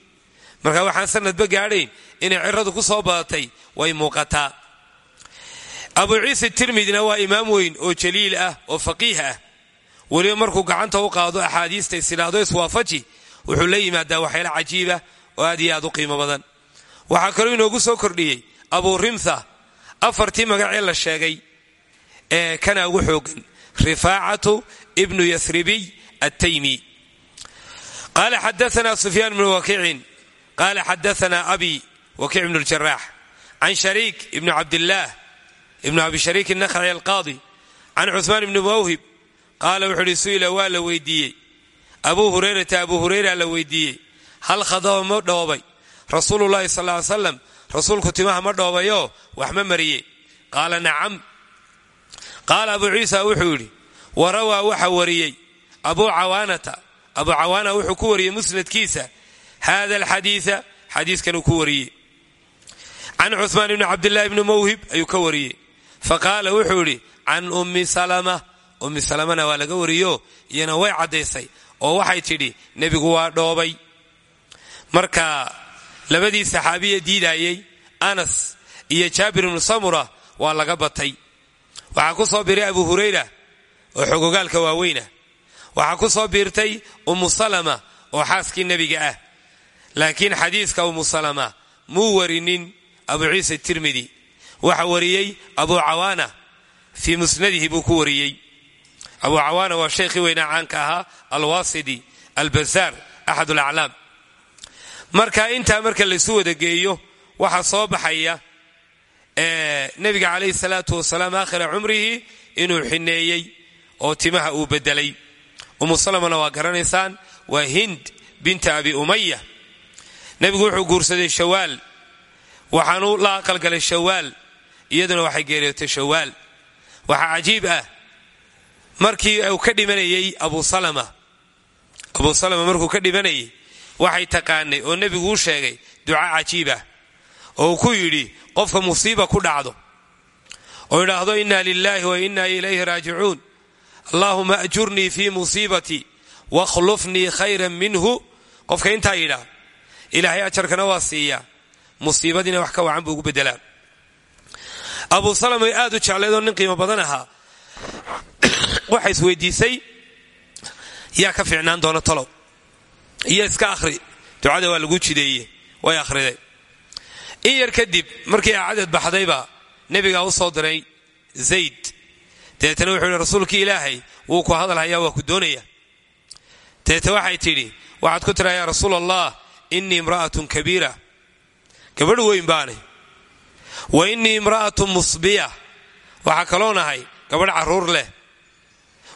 marka waxaan sanadba gaadhayn inay ciradu ku soo badatay way muuqataa. Abu ciise tirmidina waa imaam weyn oo jaliil ah oo faqiih ah. Weliba markuu gacanta u qaado axaadiista isilaado iswaafaji wuxuu la yimaadaa waxyaala cajiiba oo aad iyo aad u qiimo badan waxaa kaloo inoogu soo kordhiyey abuu rimtha afartii magacee la sheegay ee kana ugu xoogan rifaacatu ibnu yasribiy attaymi. Qaala xadaana sufyaan bnu wakiicin qaala xadaana abi wakiic bnu ljarax can shariik ibnu cabdillaah ibnu abi shariik nakhaci alqaadi can cuhmaan ibni mawhib qaala wuxuu uhi su'ila waa la weydiiyey. Abuu hurayrata abuu hurayra la weydiiyey. Hal khadaba ma dhoobay rasuululahi sal ly slam rasuulku timaha ma dhoobayoo wax ma mariye qaala nacam. Qaala abuu ciisa wuxuu yidhi wa rawaa waxa wariyey abuu cawaanata. Abuu cawaana wuxuu ku wariyey musnadkiisa hada alxadiia xadiiskanuu ku wariyey. Can cuhmaan ibni cabdillahi ibni mawhib ayuu ka wariyey. Faqaala wuxuu yidhi can ummi salama. Ummi salamana waa laga wariyo iyana way caddaysay oo waxay tidhi nebigu waa dhoobay. Marka labadii saxaabiya diidayey anas iyo jaabir ibnu samura waa laga batay. Waxaa ku soo biiray abu hurayra oo xogogaalka waaweyna. Waxaa ku soo biirtay ummu salama oo xaaskii nebiga ah. Laakiin xadiiska ummu salama muu warinin abu ciisa tirmidi. Waxa wariyey abu cawaana fii musnadihi buu ku wariyey. Abu cawaana waa shaykhii weynaa caanka ahaa alwasidi albazaar axad alaclaam marka intaa marka laysu wada geeyo waxaa soo baxaya nebiga calayhi salaatu wasalaam aakhira cumrihi inuu xineeyey oo timaha uu bedelay umu salamana waa garanaysaan waa hind binta abi umaya nebigu wuxuu guursaday shawaal. Waxaanu la aqalgalay shawaal iyaduna waxay geeriyootay shawaal. Waxaa cajiib ah markii uu ka dhimanayey abu salama markuu ka dhimanayey waxay taqaanay oo nebigu u sheegay duca cajiib ah oo ku yidhi qofka musiiba ku dhacdo oo idhaahdo inna lilahi wa inna ilayhi raajicuun. Allahuma ajurnii fii musiibatii wakhlufnii khayran minhu. Qofka intaa yidhaa ilaahay ajarkana waa siiyaa musiibadiina wax ka wacan buu ugu bedelaa abu salama aad u nin qiimo badan ahaa. Waxay isweydiisay yaa ka fiicnaan doona tolow iyo iska akhri. Ducada waa lagu jideeye way akhriday. In yar kadib markii acadad baxdayba nebigaa u soo diray zayd. Dabeetana wuxuu yihi rasuulkii ilaahay wuu ku hadalhayaa waa ku doonaya. Dabeete waxay tidhi waxaad ku tiraa yaa rasuul allah innii imra'atun kabiira. Gabadh weyn baanay wa innii imra'atun musbiya. Waxaa kaloo nahay gabadh carruur leh.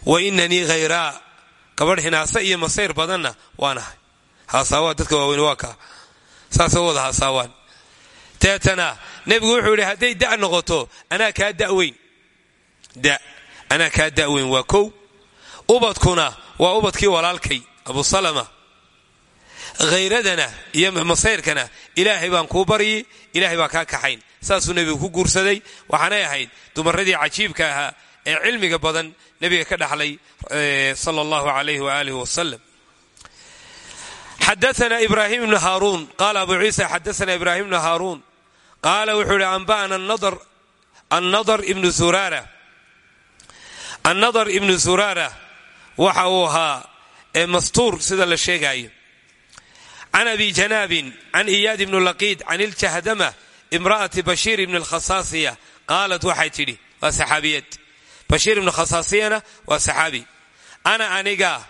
Wa inanii khayraa gabadh hinaase iyo masayr badanna waa nahay haasaawaa dadka waaweyn waa kaa saasay wada haasaawaan deetana wuxuu yidhi hadday da' noqoto anaa kaa da'weyn da anaa kaa da'weyn waa kow. Ubadkuna waa ubadkii walaalkay abu salama. Khayradana iyo masayrkana ilaahay baan kuu baryi ilaahay baan kaa kaxayn. Saasuu nebigu ku guursaday. Waxaanay ahayd dumaradii cajiibka ahaa ee cilmiga badan nebiga ka dhaxlay sala allahu alayh waaalih wasalam xadaana ibrahim ibnu haaruun qaala abu ciisa xadaana ibrahim ibnu haaruun qaala wuxuu ihi anba'ana annadar ibnu surara annadar ibnu surara waxa uu ahaa mastuur sida la sheegaayo. Can abi janaabin can iyaad ibnu laqiid can iljahdama imra'ati bashiir ibni alkhasaasiya. Qaalat waxay tidhi waa saxaabiyad bashiir ibnu khasaasiyana waa saxaabi. Ana aniga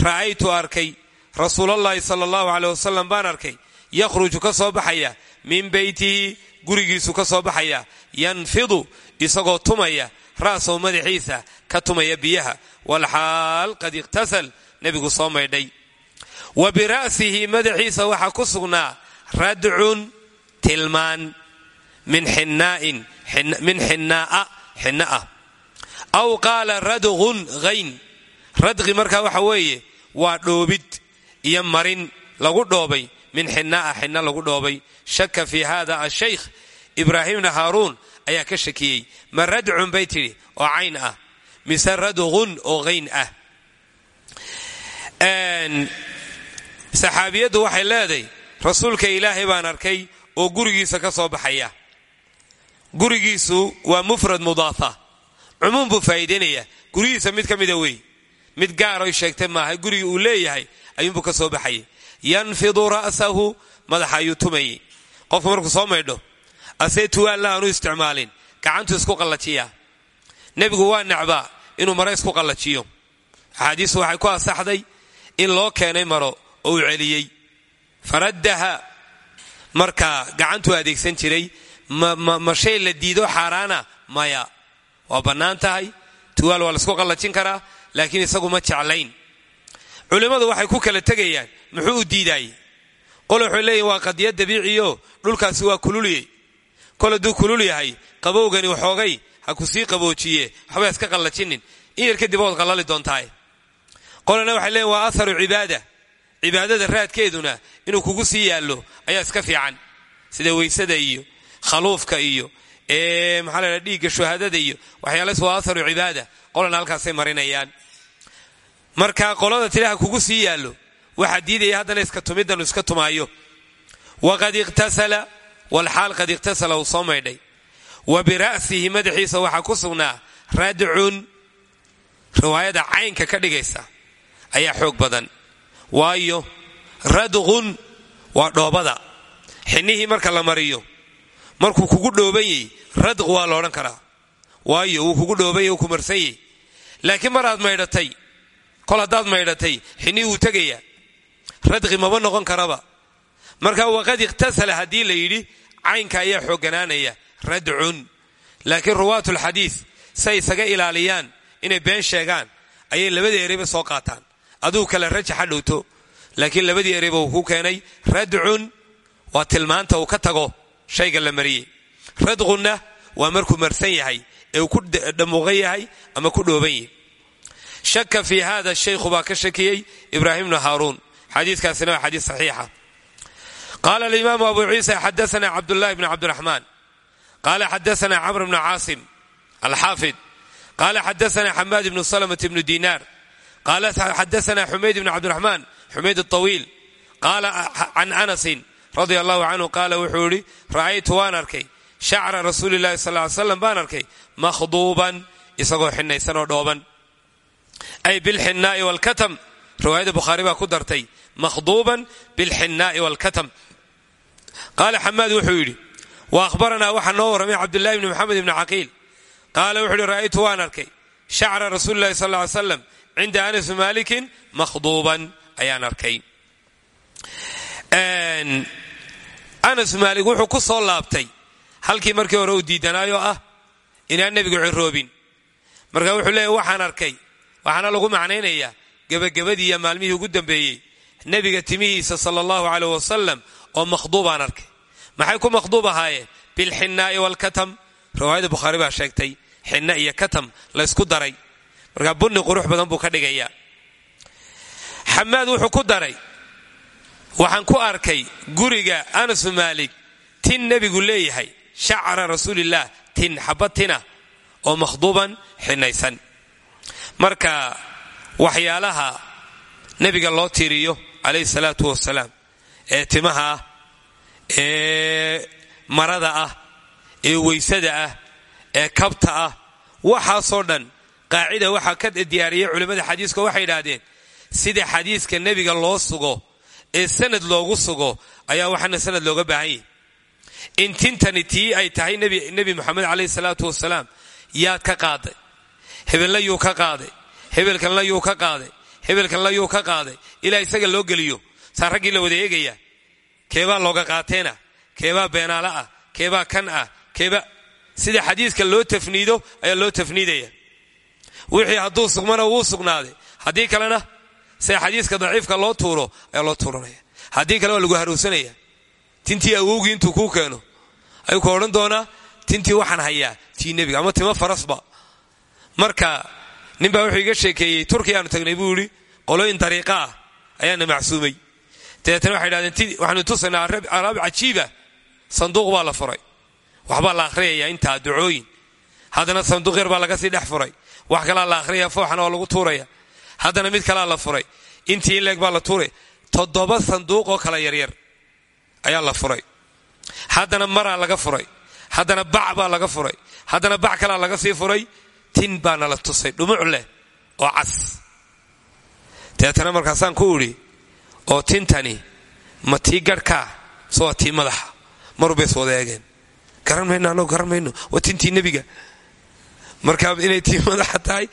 ra'aytu arkay rasuulallahi sala allahu caleyh wasalam baan arkay. Yakhruju ka soo baxaya min beytihi gurigiisu ka soo baxaya. Yanfidu isagoo tumaya ra'sahu madaxiisa ka tumaya biyaha. Walxaal qad iqtasal nebigu soo maydhay. Wa bira'sihi madaxiisa waxaa ku sugnaa radcun tilmaan min xinaa'in min xinaa'a xinna ah aw qaala radqun hayn radqi markaa waxa weeye waa dhoobid iyo marin lagu dhoobay. Min xinaa'a xinna lagu dhoobay. Shaka fi hada ashaykh ibraahimna haaruun ayaa ka shakiyey. Ma radcun bay tidhi oo cayn ah. Mise radqun oo hayn ah. Saxaabiyaddu waxay leedahay rasuulka ilaahay baan arkay oo gurigiisa ka soo baxaya. Gurigiisu waa mufrad mudaafa cumuum buu faa'iidaynaya gurigiisa mid ka mida wey. Mid gaaroy sheegtay maaha. Gurigii uu leeyahay ayuunbuu ka soo baxayay. Yanfidu ra'sahu madaxa ayuu tumayay. Qofku markuu soo maydho asee tuwaalla aanu isticmaalin. Gacantuu isku qallajiyaa nebigu waa necbaa inuu maro isku qallajiyo. Axaadiistu waxay ku asaxday in loo keenay maro oo uu celiyey. Faraddaha. Markaa gacantuu adeegsan jiray ma shay la diido xaaraana maya waa bannaan tahay. Tuwaal waa la isku qallajin karaa laakiin isagu ma jeclayn. Culimmadu waxay ku kala tegayaan muxuu u diidaayey? Qole waxay leeyihiin waa qadiyad dabiiciyo dhulkaasi waa kululiyey. Kol hadduu kulul yahay qabowgani waxoogay ha ku sii qaboojiye waxba iska qallajinin in yar kadib ood qallali doontaaye qolena waxay leeyihiin waa aharu cibaada. Cibaadada raadkeeduna inuu kugu sii yaallo ayaa iska fiican. Sida weysada iyo khaluufka iyo maxaa la dhiigga shuhadada iyo waxyaalaas waa aharu cibaada. Qolana halkaasay marinayaan. Marka qolada tilaha kugu sii yaallo waxaa diidaya haddana iska tumidanu iska tumaayo. Waqad iqtasala walxaal qad iqtasala uu soo maydhay. Wa bira'sihi madaxiisa waxaa ku sugnaa radcun riwaayada caynka ka dhigaysa ayaa xoog badan. Waayo radqun waa dhoobada. Xinnihii marka la mariyo markuu kugu dhooban yahy radq waa la odhan karaa. Waayo wuu kugu dhoobanya wuu ku marsan yahy laakiin maraad maydhatay kol haddaad maydhatay xinnihii wuu tegayaa. Radqi maba noqon karaba. Marka waqad iqtasala haddii la yidhi caynka ayaa xoogganaanaya radcun. Laakiin ruwaat lxadiid say isaga ilaaliyaan inay been sheegaan ayay labadii ereyba soo qaataan. Aduu kale rajaxa dhowto. Laakiin labadii ereyba uu ku keenay radcun. Waa tilmaanta uu ka tago shayga la mariyey. Radqunna waa markuu marsan yahay ee uu ku dhamuuqan yahay ama ku dhooban yahay. Shaka fi hada shaykhu baa ka shakiyey ibraahim bnu haaruun. Xadiikaasina waa xadiis saxiixa. Qaala alimaamu abu ciisa xadaana cabdullahi bn cabdiraxmaan. Qaala xadaana camr bnu caasim alxaafid. Qaala xadaana xamaad bnu salmt bnu dinaar qaala xadaana xumayd bn cabdiraxmaan xumayd awiil qaala can anasin radia allahu canhu qaala wuxuu ihi ra'aytu waan arkay shacra rasuuli lahi sal ly slam baan arkay makhduuban isagoo xinaysan oo dhooban. Ay bilxinaa'i wlkatam riwaayada bukhaari baa ku dartay makhduuban bilxinaa'i wlkatam qaala xamaad wuxuu yidhi wa ahbaranaa waxaa noo warramay cabdullahi bni moxamed ibni caqiil. Qaala wuxuu yihi ra'aytu waan arkay shacra rasuuli lahi sal ly slam cinda anas malikin makhduuban ayaan arkay anas maalik wuxuu ku soo laabtay. Halkii markii hore uu diidanaayo ah inaan nebigu ciroobin marka wuxuu leeya waxaan arkay waxaana lagu macnaynayaa gebagabadii maalmihii ugu dambeeyey nebiga timihiisa sala allahu caleyh wasalam oo makhduubaan arkay. Maxay ku makhduub ahaayeen bilxinaa'i waalkatam riwaayada bukhaari baa sheegtay xinna iyo katam laysku daray. Markaa bunni qurux badan buu ka dhigayaa. Xamaad wuxuu ku daray waxaan ku arkay guriga anas maalik tin nebigu leeyahay shacra rasuulillaah tin xabad tina oo makhduuban xinaysan. Marka waxyaalaha nebiga loo tiiriyo calayhi salaatu wasalaam ee timaha ah ee marada ah ee weysada ah ee kabta ah waxaasoo dhan qaacida waxaa ka diyaariyay culimmada xadiiska waxay idhaahdeen sida xadiiska nebiga loo sugo ee sanad loogu sugo ayaa waxaana sanad looga baahan yahy in tii ay tahay nebi moxamed calayhi salaatu wasalaam yaad ka qaaday. Hebelna yuu ka qaaday. Hebelkanla yuu ka qaaday. Hebelkanla yuu ka qaaday. Ilaa isaga loo geliyo. Saa raggii la wada eegaya. Keebaa looga qaateena. Keebaa beenaala ah. Keebaa kan ah. Keeba sida xadiiska loo tafniido ayaa loo tafniidaya. Wixii hadduu sugmana wuu sugnaaday. Haddii kalena sida xadiiska daciifka loo tuuro ayaa loo tuuranaya. Haddii kale waa lagu harowsanaya tintii awowgii intuu kuu keeno ayuu ku odhan doonaa tintii waxaan hayaa tii nebiga ama timo farasba. Marka ninbaa wuxuu iga sheekeeyey turkiya aanu tagnay buu yidhi dariiqa ah ayaana macsuumay. Dabeetana waxay idhahdeen waxaanu tusaynaa alaab cajiiba sanduuq baa furay. Waxbaa la akhriyaya intaa ducooyin. Haddana sanduuq yar baa laga sii dhex furay. Wax kalaa la akhriyaya fooxana lagu tuuraya haddana mid kalaa la furay. Intii in leeg baa la tuuraya toddoba sanduuq oo kala yaryar ayaa la furay. Haddana maraa laga furay. Haddana bac baa laga furay. Haddana bac kalaa laga sii furay. Tin baana la tusay. Dhumuc leh oo cas. Dabeetana markaasaan ku idhi oo tintani ma tii garhkaa se waa tii madaxa. Marubays wada eegeen garan mayno annagu garan mayno. Waa tintii nebiga. Marka inay tii madaxa tahay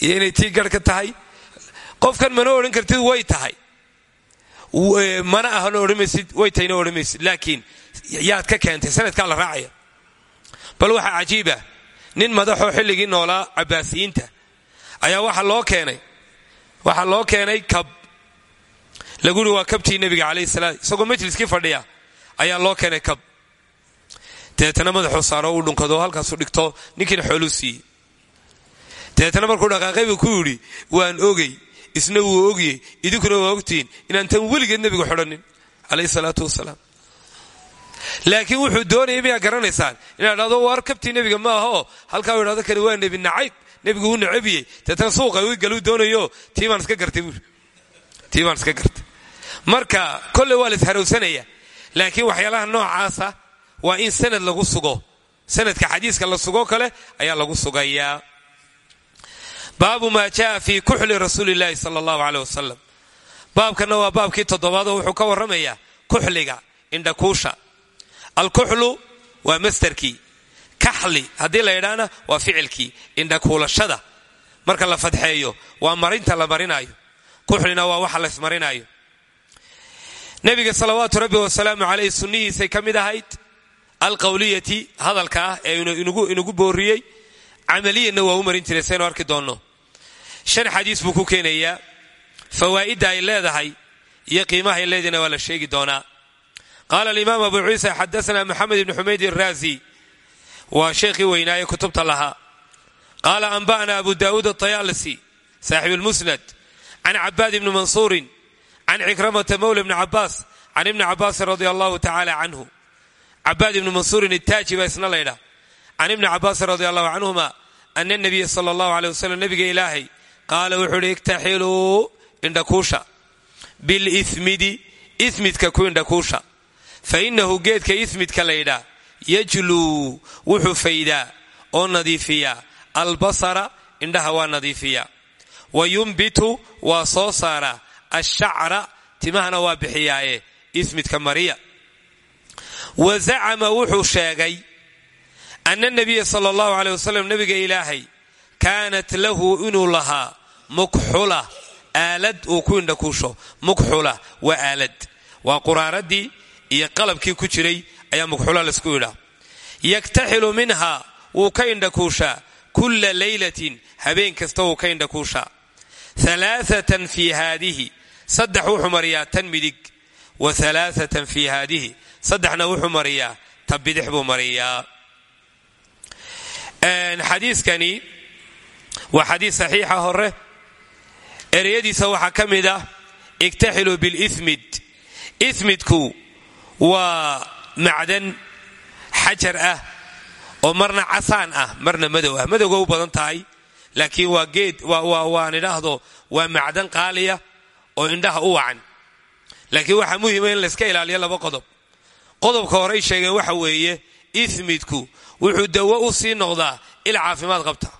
iyo inay tii garhka tahay qofkan mana odhan kartid way tahay. Mana ahana odhamaysid way tahayna odhamaysid laakiin yaad ka keentay sanadkaa la raacaya bal waxaa cajiiba nin madaxoo xilligii noolaa cabbaasiyiinta ayaa waxa loo keenay. Waxaa loo keenay kab. Lagu uri waa kabtii nebiga calayhi salaam. Isagoo majliskii fadhiya ayaa loo keenay kab. Dabeetana madaxuu saaro uu dhunkado halkaasuu dhigto ninkiina xooluu dabeetana markuu dhaqaaqay buu ku yidhi waan ogey isna wuu ogyey idinkuna waa ogtihiin inaan tan weligeed nebigu xidhanin. Calayhi salaatu wasalaam. Laakiin wuxuu doonayay miyaa garanaysaan? Inaa dhahdo waar kabtii nebiga ma ahoo halkaa u idhahdo kani waa nebi nacayb. Nebigu wuu nacabiyey deetana suuqa galuu doonayo. Tii iska gartay buuri iska gartay. Marka kolley waa la isharowsanaya. Laakiin waxyaalaha noocaasa waa in sanad lagu sugo. Sanadka xadiiska la sugo kale ayaa lagu sugayaa baabu maa jaa fi kuxli rasuuli llaahi sala allahu aleyh wasalam baabkanna waa baabkii toddobaadoo wuxuu ka warramayaa kuxliga indhakuusha alkuxlu waa mastarkii kaxli haddii la yidhaahna waa ficilkii indhakuulashada marka la fadxeeyo waa marinta la marinayo kuxlina waa waxa laysmarinayo nebiga salawaatu rabbi wasalaamu caleyh sunnihiisay ka mid ahayd alqawliyati hadalka ah ee inugu booriyey. Camaliyanna waa u marin arki doonno shan xadiis buu ku keenayaa fawaa'idda ay leedahay iyo qiimaha ay leedahayna waa la sheegi doonaa. Qaala alimaam abu ciisa xadaana moxamed ibni xumayd iraazi waa sheekhii weynaaye kutubta lahaa qaala anba'na abu daawuud atayaalisi saaxib lmusnad can cabaad ibni mansuurin can cikramata mawla bni cabaas can ibni cabaasin radia allahu tacaala canhu. Cabaad ibni mansuurin itaaji baa isna laydha can ibni cabaasin radi allahu canhuma ana nabiya sala allahu aley wasalam nabiga ilaahay qaala wuxuu uhi iktaxiluu indhakuusha bilismidi ismidka ku indhakuusha fa innahu geedka ismidka laydhaa yajluu wuxuu faydaa oo nadiifiyaa. Albasara indhaha waa nadiifiyaa. Wa yumbitu waa soo saaraa. Ashacra timahana waa bixiyaaye ismidka mariya. Wa zacama wuxuu sheegay ana nabiya sala allahu aleyh wasalam nabiga ilaahay kaanat lahu inuu lahaa mukxula aalad uu ku indhakuusho. Mukxula waa aalad. Waa quraaradii iyo qalabkii ku jiray ayaa mukxula laysku yidhaa yaktaxilu minha wuu ka indhakuushaa kulla laylatin habeen kasta wuu ka indhakuushaa alaaatan fii haadihi saddex wuxuu mariyaa tan midig. Wa alaaatan fii haadihi saddexna wuxuu mariyaa ta bidix buu mariyaa. Xadiiskani waa xadiis saxiixa hore ereyadiisa waxaa ka mid ah iktaxilu bilismid ismidku waa macdan xajar ah oo marna casaan ah marna madow ah. Madowga u badan tahay laakiin waa geed waan idhaahdo waa macdan qaaliya oo indhaha u wacan. Laakiin waxaa muhima in layska ilaaliyo laba qodob. Qodobka horey sheegeen waxa weeye ismidku wuxuu dawo u sii noqdaa il caafimaad qabta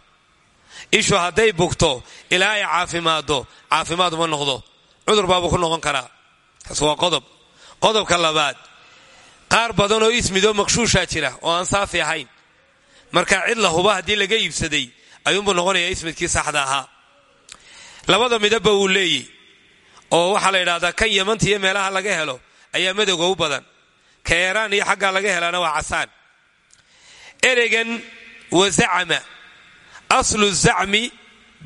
ishu hadday bugto ilaa ay caafimaaddo caafimaad uma noqdo. Cudur baabuu ku noqon karaa. Kaas waa qodob. Qodobka labaad qaar badan oo ismidoo maqshuushaa jira oo aan saafi ahayn marka cid la huba haddii laga iibsaday ayuunbuu noqonayaa ismidkii saxda ahaa. Labada midabba wuu leeyi oo waxaa la yidhahdaa kan yamanta iyo meelaha laga helo ayaa madowga u badan. Ka eeraan iyo xaggaa laga helaana waa casaan. Ereygan wa zacama aslu zacmi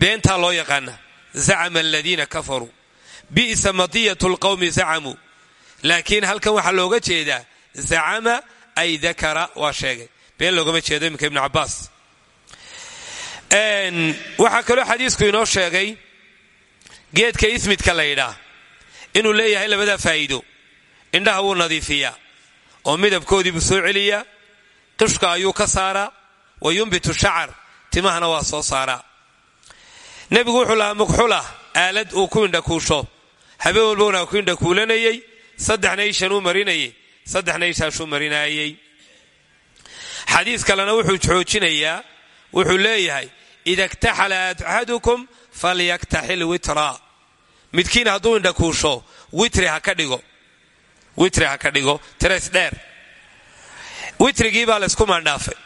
beentaa loo yaqaana zacama aladiina kafaruu bi'sa matiyatu lqawmi zacamuu laakiin halkan waxaa looga jeedaa zacama ay dakara waa sheegay. Been loogama jeedo iminka ibnu cabaas. Waxaa kaloo xadiisku inoo sheegay geedka ismidka la yidhaah inuu leeyahay labadaa faa'iido. Indhaha wuu nadiifiyaa oo midabkoodiibuu soo celiyaa qishka ayuu ka saaraa wa yumbitu shacar timahana waa soo saaraa. Nebigu wuxuu lahaa mugxula aalad uu ku indhakuusho habeen walbowna ku indhakuulanayey saddexna ishanuu marinayey saddexna ishaashuu marinaayey. Xadiis kalena wuxuu xoojinayaa wuxuu leeyahay ida iktaxala axadukum falyaktaxil witra. Midkiin hadduu indhakuusho witri ha ka dhigo. Witri ha ka dhigo tirays dheer. Witrigii baa laysku maandhaafay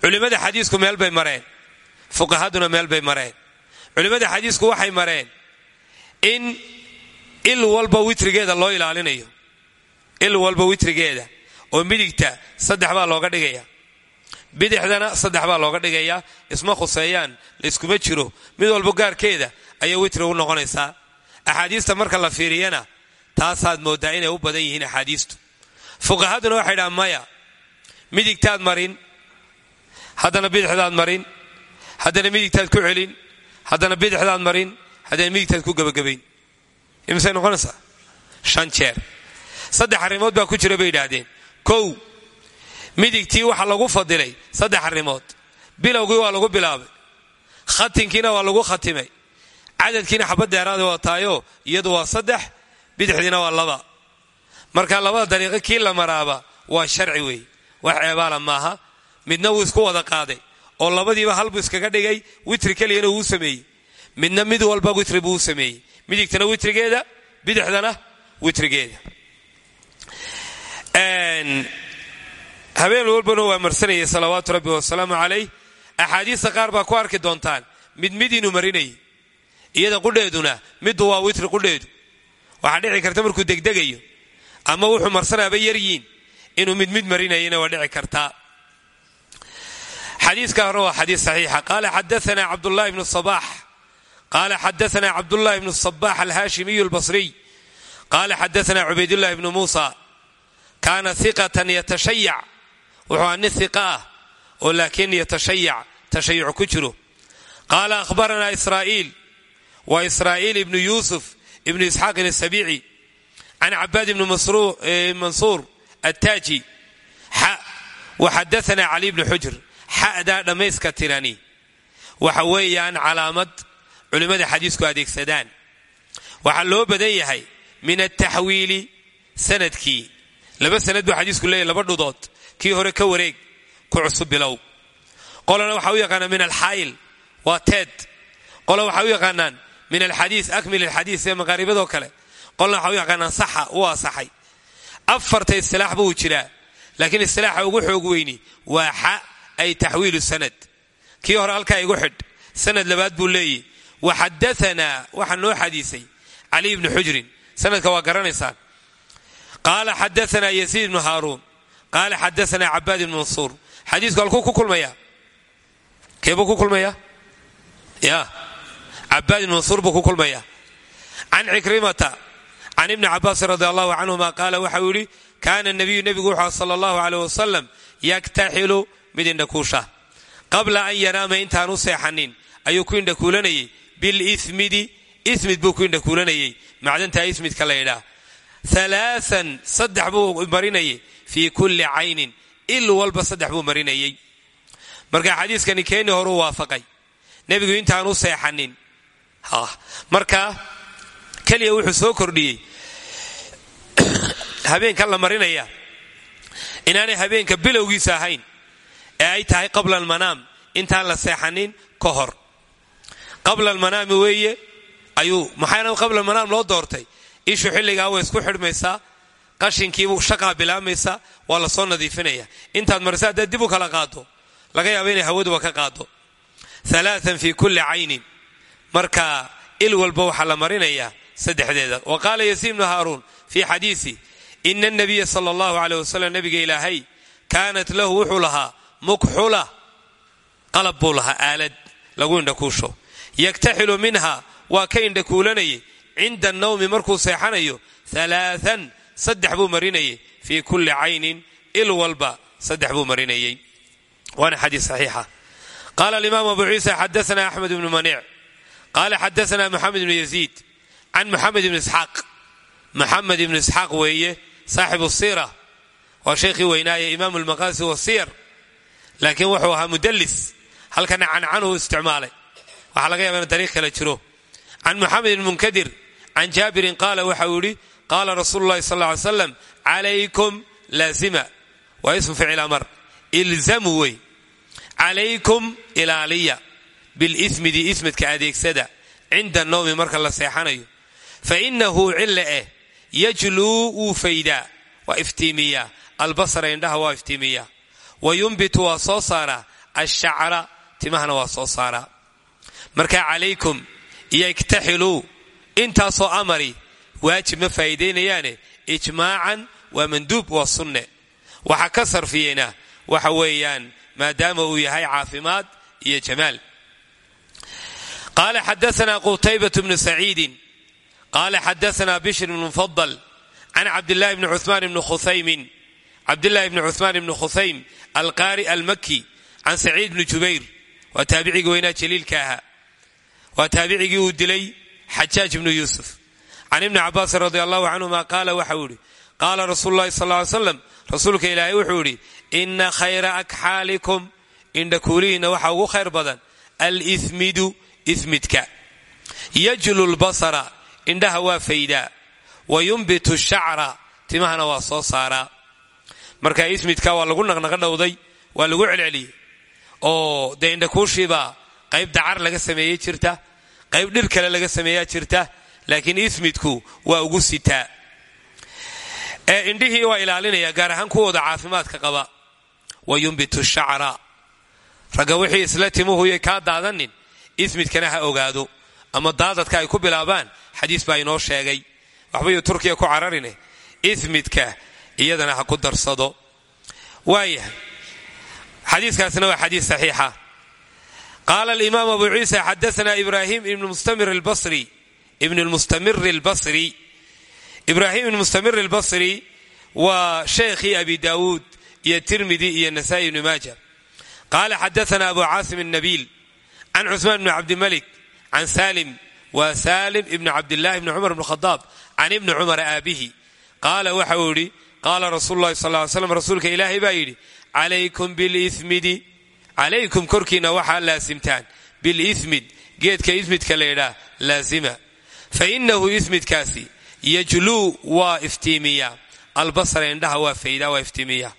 culimmada xadiisku meel bay mareen. Fuqahaduna meel bay mareen. Culimmada xadiisku waxay mareen in il walba witrigeeda loo ilaalinayo. Il walba witrigeeda oo midigta saddex baa looga dhigaya. Bidixdana saddex baa looga dhigayaa isma khuseeyaan layskuma jiro. Mid walba gaarkeeda ayay witri u noqonaysaa axaadiista marka la fiiriyana taasaad mooddaa inay u badan yihiin axaadiistu. Fuqahaduna waxay dhahaan maya midigtaad marin haddana bidixdaad marin haddana midigtaad ku celin haddana bidixdaad marin haddana midigtaad ku gebagabayn imisay noqonaysaa? Shan jeer. Saddex arrimood baa ku jira bay yidhaahdeen. Kow midigtii waxaa lagu fadilay saddex arrimood. Bilowgii waa lagu bilaabay. Khatinkiina waa lagu khatimay. Cadadkiina xabad dheeraada waa taayoo iyadu waa saddex bidixdiina waa laba. Marka labada dariiqo kii la maraaba waa sharci weeye wax ceebaala maaha midna wuu isku wada qaaday oo labadiiba halbuu iskaga dhigay witri keliyana wuu sameeyey. Midna mid walba witri buu u sameeyey. Midigtana witrigeeda bidixdana witrigeeda. Habeen walbana waa marsanayay salawaatu rabbi wasalaamu calayh. Axaadiista qaar baa ku arki doontaan mid mid inuu iyada qudheeduna middu waa witri qudheedu. Waxaa dhici karta markuu degdegayo ama wuxuu marsanaaba yaryiin inuu mid mid marinayana waa dhici kartaa xadiiska hore waa xadiis saxiixa qaala xadaana cabdullahi bnu sabax qaala xadaana cabdullahi bnu sabax alhaashimiyu albasriy qaala xadaana cubaydullahi bnu muusa kaana iqatan yatashayac wuxuu aa nin iqa ah oo laakiin yatashayac tashayuc ku jiro qaala ahbaranaa israa'iil waa israa'iil ibnu yuusuf ibnu isxaaqin asabiici can cabaad ibni mansuur attaaji xa waxadaanaa cali bni xujr xa'daa dhammayska tirani. Waxa weeyaan calaamad culimmada xadiisku adeegsadaan. Waxaa loo badan yahay min ataxwiili sannadkii. Laba sanad buu xadiisku leeyahy laba dhudood. Kii hore ka wareeg ku cusub bilow. Qolana waxaa u yaqaanaa min alxaayil waa teed. Qola waxaa u yaqaanaan min alxadiis akmil alxadiis ee maqaaribadoo kale. Qolna waxaa u yaqaanaan saxa u asaxay afarta istilaax buu jiraa laakiin istilaaxa ugu xoog weyni waa xa ay taxwiilu sanad. Kii hore halkaa igu xidh sanad labaad buu leeyahy waxadaanaa waxaa noo xadiisay cali ibni xujrin. Sanadka waa garanaysaan qaala xadaanaa yasiid ibnu haaruun. Qaala xadaanaa cabaad ibn mansuur. Xadiisku halkuu ku kulmaya? Keebuu ku kulmaya? Ya cabaad ibn mansuur buu ku kulmaya. Can cikrimata can ibni cabaasin radi allahu canhuma qaala waxa uu yidhi kaana nabiyu nebigu wuxuu sala allahu aleyh wasalam yaktaxilu mid indhakuusha qabla an yanaama intaan u seexanin ayuu ku indhakuulanayay bilismidi ismid buu ku indhakuulanayay macdantaa ismidka la yidhaah. Alaaan saddex buu marinayay fii kulli caynin. Il walba saddex buu marinayay marka xadiiskani keeni horuu waafaqay. Nebigu intaan u seexanin marka keliya wuxuu soo kordhiyey. Habeenkan la marinaya. Inaanay habeenka bilowgiisa ahayn ay tahay qabla almanaam. Intaan la seexanin ka hor. Qabla almanaami weeye ayuu maxaana qabla almanaam loo doortay. Ishu xilligaa way isku xidhmaysaa qashinkiibuu shaqaa bilaamaysaa waa la soo nadiifinaya. Intaad marisa haddaad dib u kala qaado. Laga yaaba inay hawaduba ka qaado. Alaaan fi kulli caynin. Marka il walba waxaa la marinayaa saddexdeeda. Wa qaala yasiid bnu haaruun fii xadiisi ina anabiya sala allahu nabiga ilaahay kaanat lahu wuxuu lahaa mukxula qalab buu lahaa aalad lagu indhakuusho. Yaktaxilu minha waa ka indhakuulanayay cinda annawmi markuu seexanayo alaaan saddex buu marinayay fii kulli caynin il walba saddex buu marinayay waana xadiis saxiixa. Qaala alimaamu abu ciisa xadaana axmed ibnu maniic. Qaala xadaana moxamed ibnu yaziid. Can moxamed ibnu isxaaq. Moxamed ibnu isxaaq weeye saaxibu siira. Waa shaykhii weynaaye imaamu lmaqaasi wasiyar laakiin wuxuu ahaa mudallis. Halkana cancanuu isticmaalay. Waxaa laga yaba in dariiq kale jiro. Can moxamed ibn munkadir can jaabirin qaala waxa uu yidhi qaala rasuulu llahi sal ly slam calaykum laazima. Waa ismu ficil amar. Ilzamu wey. Calaykum ilaaliya bilismidi ismidka adeegsada cinda nawmi marka la seexanayo. Fa inahu cille eh yajluu wuu faydaa. Waa iftiimiyaa. Albasara indhaha waa wa yumbitu waa soo saaraa ashacra timahana waa soo saaraa marka calaykum iyo iktaxiluu intaasoo amari waajib ma faa'iidaynayaane ijmaacan waa manduub waa sunne waxa ka sarfiyeyna waxa weeyaan maadaama uu yahay caafimaad iyo jamaal qaala xadaana qutaybat bnu saciidin qaala xadaana bishr bn mufadal can cabdillahi bni cumaan bni cabdillahi bni cuhmaan ibni khusaym alqaari almaki can saciid bni jubayr waa taabicigii weynaa jaliilka ahaa. Waa taabicigii uu dilay xajaaj ibnu yuusuf. Can ibni cabaasin radi allahu canhuma qaala waxau idhi qaala rasuulu llahi sal ly slam rasuulka ilaahay wuxuu idhi ina khayra akxaalikum indhakuulihiinna waxa ugu khayr badan alismidu ismidka yajlu lbasara indhaha waa faydaa wa yumbitu shacra timahana waa soo saaraa marka ismidka waa lagu naqnaqadhowday waa lagu celceliyey. Oo dee indhakuushiibaa qayb dacar laga sameeyey jirta qayb dhir kale laga sameeyaa jirta laakiin ismidku waa ugu sitaa. Ee indhihii waa ilaalinaya gaar ahaan kuwooda caafimaadka qaba. Wa yumbitu shacra. Ragga wixii isla timuhuyo kaa daadanin ismidkana ha ogaado. Ama daadadka ay ku bilaabaan xadiis baa inoo sheegay. Waxbayuu turkiya ku cararine ismidka iyadana ha ku darsado. Waayahay xadiikaasna waa xadii saxiixa. Qaala alimaam abu ciisa xadaana ibrahim ibn mustamir albasri. Ibraahim ibn mustamir albasri waa sheekhii abi daawuud iyo tirmidi iyo nasa'i ibni maaja. Qaala xadaana abu caasim الnabiil can cusmaan bni cabdimalik can salim wa salim ibn cabdillahi bni cumar bn khadaab. Can ibni cumar aabihi. Qaala waxa uu qaala rasuulu lahi sal ly slam rasuulka ilaahay baa yidhi calaykum bilismidi calaykum korkiina waxaa laasimtaan bilismid geedka ismidka la ydhaa laazima fa inahu ismidkaasi yajluu waa iftiimiyaa albasara indhaha waa faydaa waa iftiimiyaa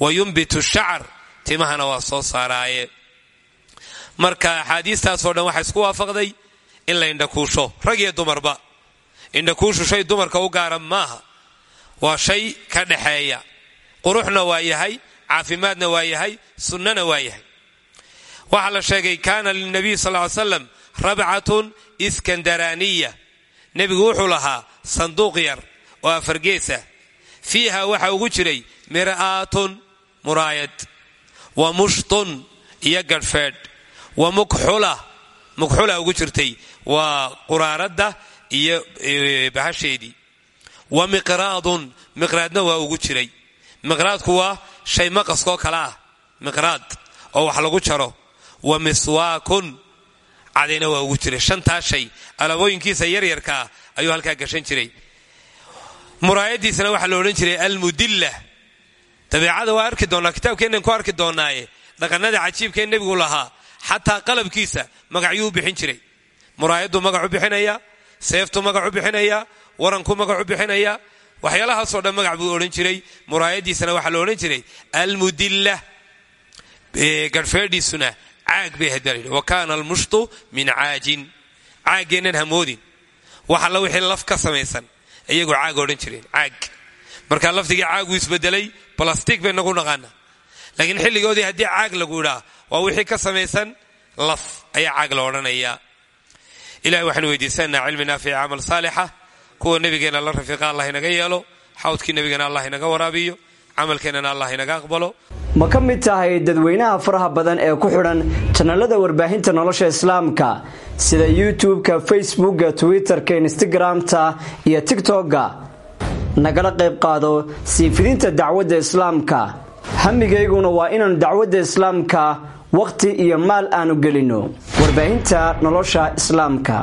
wa yumbitu shacar timahana waa soo saaraaye marka axaadiistaasoo dhan waxaa isku waafaqday in la indhakuusho rag iyo dumarba indhakuushu shay dumarka maaha waa shay ka dhaxeeya quruxna waa yahay caafimaadna waa yahay sunnana waa yahay. Waxaa la sheegay kaana lilnabiy sal ly slam rabcatun iskandaraaniya nebigu wuxuu lahaa sanduuq yar oo afargeesa fiiha waxa ugu jiray mir'aatun muraayad wa mushtun iyo gadhfeedh wa mukxula. Mukxula ugu jirtay waa quraaradda iyo bahasheedii wa miqraadun miqraadna waa ugu jiray. Miqraadku waa shay maqaskoo kale ah. Oo wax lagu jaro. Wa miswaakun cadayna waa ugu jiray. Shantaa shay alaabooyinkiisa yaryarkaa ayuu halkaa gashan jiray. Muraayadiisana waxaa la odhan jiray almudilla. Dabeecada waa arki doonaa kitaabkeennan ku arki doonaaye dhaqanada cajiibkaee nebigu lahaa xataa qalabkiisa magacyuu bixin jiray. Muraayaduu magacu bixinaya seeftuu magacu bixinaya warankuu magacu bixinaya. Waxyaalahaasoo dhan magac buu odhan jiray. Muraayadiisana waxaa la odhan jiray. Almudilla garhfeedhiisuna caag bay ahayd baa la yidhi. Wa kaana almushtu min caajin. Caaggeennan hamoodin wax alla wixii laf ka samaysan. Caag odhan jireen. Caag. Markaa lafdigii caaguu isbedelay. Balastig bay nagu naqaanaa laakiin xilligoodii haddii caag lagu idhaa waa wixii ka samaysan laf ayaa caag la odhanayaa. Ilahi waxaanu weydiisanaa cilmi naafici camal saalixa kuwa nebigeenna la rafiiqa allah inaga yeelo xawdkii nebigana allah inaga waraabiyo camalkeennana allah inaga aqbalo. Ma ka mid tahay dadweynaha faraha badan ee ku xidhan janalada warbaahinta nolosha islaamka sida youtube-ka facebookga twitter-ka instagram-ta iyo tigtokga nagala qayb qaado sii fidinta dacwadda islaamka. Hamigayguna waa inaanu dacwadda islaamka wakhti iyo maal aanu gelino. Warbaahinta nolosha islaamka